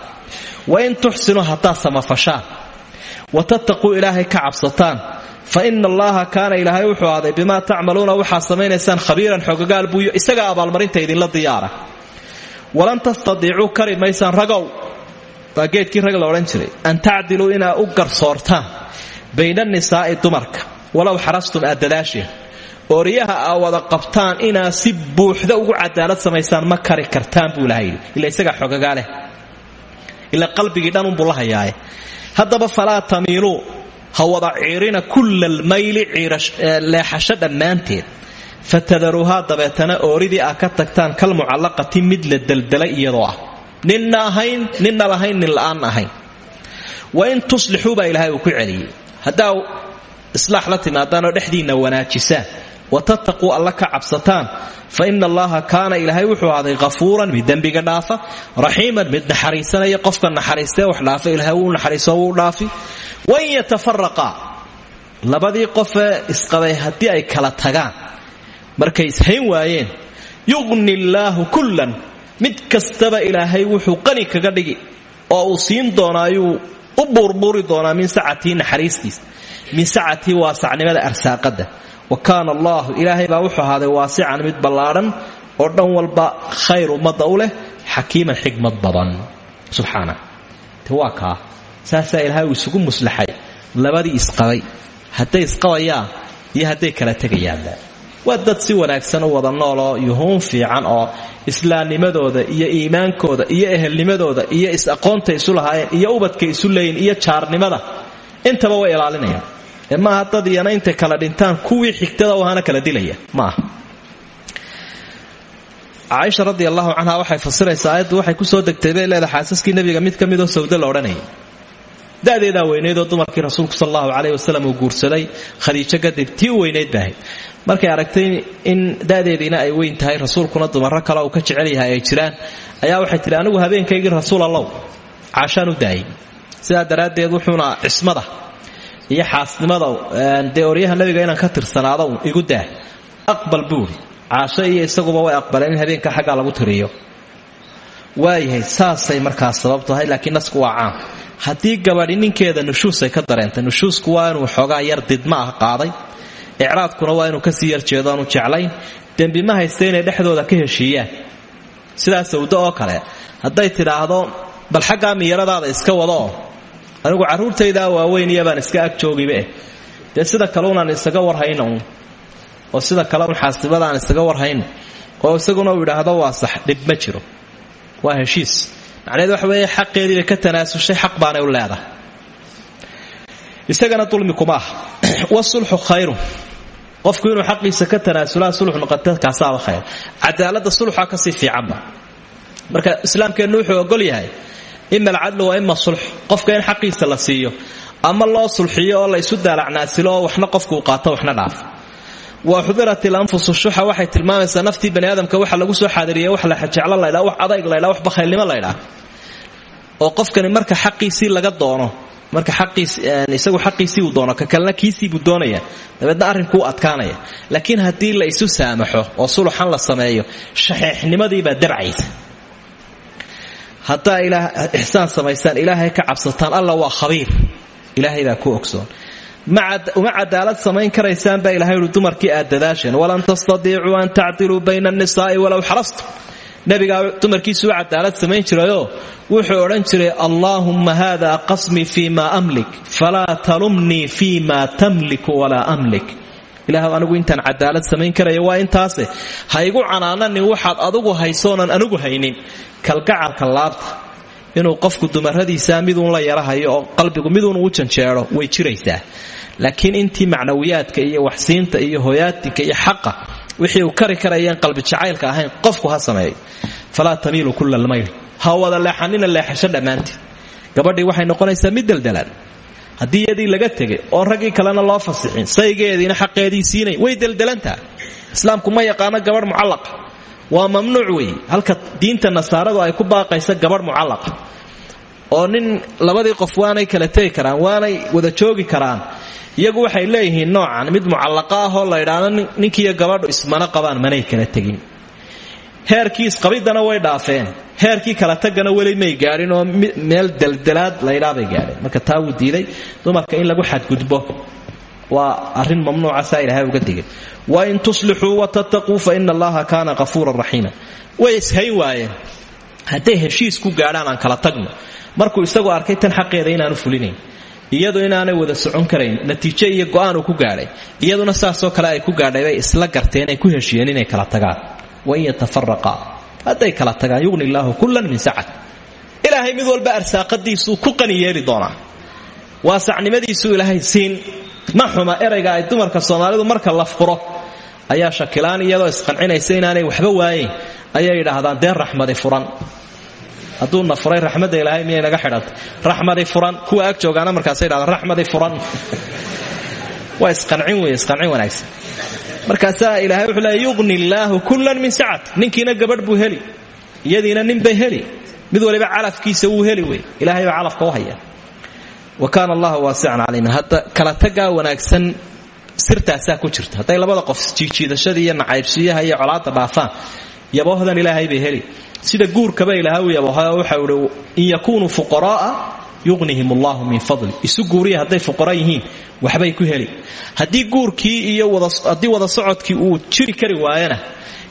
wa in tuxsinuu haddaad samafashaan wa tattaquu ilaahay ka cabsataan fa ina allaha kaana ilaahay wuxuu ahday bimaa tacmaluuna waxaa samaynaysaan khabiiran xogagaal buuyo isagaa abaalmarinta idinla diyaara. Walan tastadiicuu kari ragow. Waa rag la odhan jiray an tacdiluu inaa u garsoortaan bayna anisaa'i dumarka walow xarastum aad dadaasheen. Ooryaha aa wada si buuxda ugu cadaalad samaysaan ma kari kartaan buu ilaha yidhi. Ila isagaa xogagaa leh ila qalbigii dhanunbuu la hayaaye. Falaa tamiiluu ha wada ciirina kulla almayli leexasho dhammaanteed. Fatadaruuhaa dabeetana ooridii aa ka tagtaan kal mucallaqati mid la deldela iyadoo ah. Ninna ahayn ninna lahayn nin la'aan ahayn. Wa in tuslixuu baa ilaahay ku celiyey. Haddaa islaax la timaadaanoo dhexdiinna wanaajisaan. Wa tattaquu alla ka fa ina allaha kaana ilaahay wuxuu ahday hafuuran mid dembiga dhaafa raxiiman mid naxariisanaya qofka naxariistee wax dhaafa ilaahay wuu naxariiso dhaafi wain yatafaraqaa labadii qofee isqabay haddii ay kala tagaan markay ishayn waayeen yuqni illaahu kullan mid kastaba ilaahay wuxuu qani kaga dhigi oo uu siin doonaa ayuu u buurbuuri doonaa min sacatii naxariistiisa min sacatii waasacnimada arsaaqada wa kaana allaahu ilaahay baa wuxuu ahaaday waasican mid ballaadhan oo dhan walba khayr ummadda u leh xakiiman xikmad badan subxaana saasaa ilaahay uu isugu muslaxay labadii isqabay hadday isqabayaan iyo hadday kala tegayaanba. Waa dad si wanaagsan u wada nooloo yuhuun fiican oo islaamnimadooda iyo iimaankooda iyo ehelnimadooda iyo is-aqoonta isu lahaayeen iyo ubadka isu leeyiin iyo jaarnimada. Intaba way ilaalinayaan. Ee maaha dad iyana kala dhintaan kuwii xigtada u kala dilaya. Maaha caaisha radi allahu waxay fasiraysaa aayaddu waxay ku soo degtay bay leedahay xaasaskii mid ka midoo sawdo la dadeedaa weynaydoo dumarkii rasuulku sal allahu wasalam uu guursaday khadiijo kadib tii u weynayd ahayd. Markay aragtay in dadeediina ay weyn tahay rasuulkuna dumaro kale uu ka jecel yahay ay jiraan ayaa waxay tihi anigu habeenkaygii rasuul allow u daayay sidaa daraaddeed wuxuuna cismada iyo xaasnimada dee oryaha nabiga inaan ka tirsanaado igu daa aqbal buuri caasho iyo isaguba way aqbaleen in habeenka xaggaa lagu tiriyo waayahay saasay markaas sabab tahay laakiin nasku waa caam. Haddii gabadhi ninkeeda nushuusay ka dareentay nushuusku waa inuu xoogaa yar didma ah qaaday. Icraadkuna waa inuu ka sii yar jeedo aanu jeclayn. Dembi ma haysta dhexdooda ka heshiiyaan. Sidaa sawdo oo kale hadday tidhaahdo bal xaggaa miyaradaada iska wadaoo anigu carruurtaydaa waaweyn iyabaan iska ag joogibaeh dee sida kale unaan isaga warhayno oo sida kale un xaasibadaan isaga warhayno oo isaguna uu yidhaahdo waa sax dhib ma jiro waa heshiis. Macnaheed waxa weeye xaqeedii ka tanaasushay xaq baanay u leedahay. Isagana dulmi kuma ah wasulxu khayrun qofku inuu xaqiisa ka tanaasulaa sulx noqota kaasaaba khayr. Cadaalada sulxa ka sii fiicanba marka islaamkeennu wuxuu ogol yahay ima alcadlu wa ima sulx. Qofka in xaqiisa la siiyo ama loo sulxiyo oo la isu daalacnaasilo waxna qofkuu qaato waxna dhaaf wa xudirat ilanfusu shuxa waxay tilmaamaysaa naftii bani aadamka waxa lagu soo xaadiriyay wax la jeclo laydhaa wax adayg laydhaa wax bakhaylnimo laydhaa oo qofkani marka xaqiisii laga doono marka isagu xaqiisii uu doono ka kalena kiisiibuu doonaya dabeedna arrinkuu adkaanaya laakiin haddii la isu saamaxo oo suluxan la sameeyo shaxeexnimadiibaa dabcaysa haddaa ixsaan samaysaan ilaahay ka cabsataan alla waa khabiir. Ilaahay baa ku ogsoon uma cadaalad samayn karaysaan baa ilahay uhi dumarkii aad dadaasheen. Walan tastadiicuu an tacdiluu bayna annisaa'i walow xarastum nabigaa dumarkiisu u cadaalad samayn jirayoo wuxuu odhan jiray allaahumma hada qasmii fii ma amlik falaa talumnii fii ma tamliku walaa amlik. Ilaah anigu intaan cadaalad samayn karaya waa intaase. Ha igu waxaad adugu haysoonan anigu haynin. Kalgacalka laabta inuu qofku dumaradiisa miduun la yarahayo oo qalbigu miduun uu janjeero way jiraysaa. Laakiin intii macnawiyaadka iyo waxsiinta iyo hoyaatinka iyo xaqa wixii uu kari karayeen qalbi jacaylka ahayn qofku ha sameeyo falaa tamiilu kulla almayl. Ha wada leexanina leexasho dhammaanteed. Gabadhii waxay noqonaysaa mid deldelaan haddii iyadii laga tegay oo raggii kalena loo fasixin saygeediina xaqeedii siinay way deldelantaha islaamku ma yaqaano gabadh mucallaqa waa mamnuuc weeye halka diinta nasaaradu ay ku baaqaysa gabadh mucallaqa oo nin labadii qof waanay kala tegi karaan waanay wada joogi karaan. Iyagu waxay leeyihiin noocan mid mucallaqa ah oo la ydhaahdo ninkiiyo gabadhu ismana qabaan manay kala tegin. Heerkii isqabidana way dhaafeen. Heerkii kala tagana weli may gaadhin oo meel deldelaad laydhaabay gaadheen. Marka taa wuu diiday dumarka in lagu xadgudbo waa arrin mamnuuca saa ilahay uga digay wain tuslixuu watattaquu fa ina allaha kaana qafuuran raxiima way ishayn waayeen. Hadday heshiis ku gaadhaan aan kala tagno. Markuu isagu arkay tan xaqeeda inaanu fulinayn. Iyadu inaanay wada socon karayn natiijo iyo go'aan uu ku gaadhay. Iyaduna saasoo kale ay ku gaadhay bay isla garteen ay ku heshiiyeen inay kala tagaan. Wain yatafaraqaa hadday kala tagaan yugni illaahu kullan min sacad. Ilaahay mid walba arsaaqadiisuu ku qani yeeli doonaa. Ilaahay siin ma xuma erayga ay dumarka soomaalidu marka la furo. Ayaa shakilaan iyadoo isqancinaysa inaanay waxba waayeyn ayay yidhaahdaan dee raxmadi furan. Hadduuna furay raxmadda ilaahay miyay naga xidhantay raxmadi furan. Kuwa ag joogaana markaasay yidhahdaan raxmadi furan. Waa isqancin wey isqancin wanaagsan. Markaasaa ilaahay wuxuu leeya yuqni illaahu kullan min sacad. Ninkiina gabadh buu heli iyadiina nin bay heli. Mid waliba calafkiisa wuu heli wey ilahay baa calafka u haya wa kaana allahu waasican caliiman hadda kala tagaa wanaagsan sirtaasaa ku jirta. Hadday labada qof isjiijiidashada iyo nacaybsiyaha iyo colaadda dhaafaan yaboohdan ilaahay bay heli. Sida guurkaba ilaahay u yabooha waxau in yakunuu fuqara'a yuqnihim allahu min fadli. Isu guuriya hadday fuqara yihiin waxbay ku heli. Haddii guurkii iyo haddii wada socodkii uu jiri kari waayana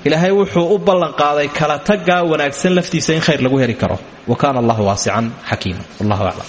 ilaahay wuxuu u ballanqaaday kala tagaa wanaagsan laftiisa khayr lagu heli karo. Wa kaana allahu waasican xakiima wallahu aclam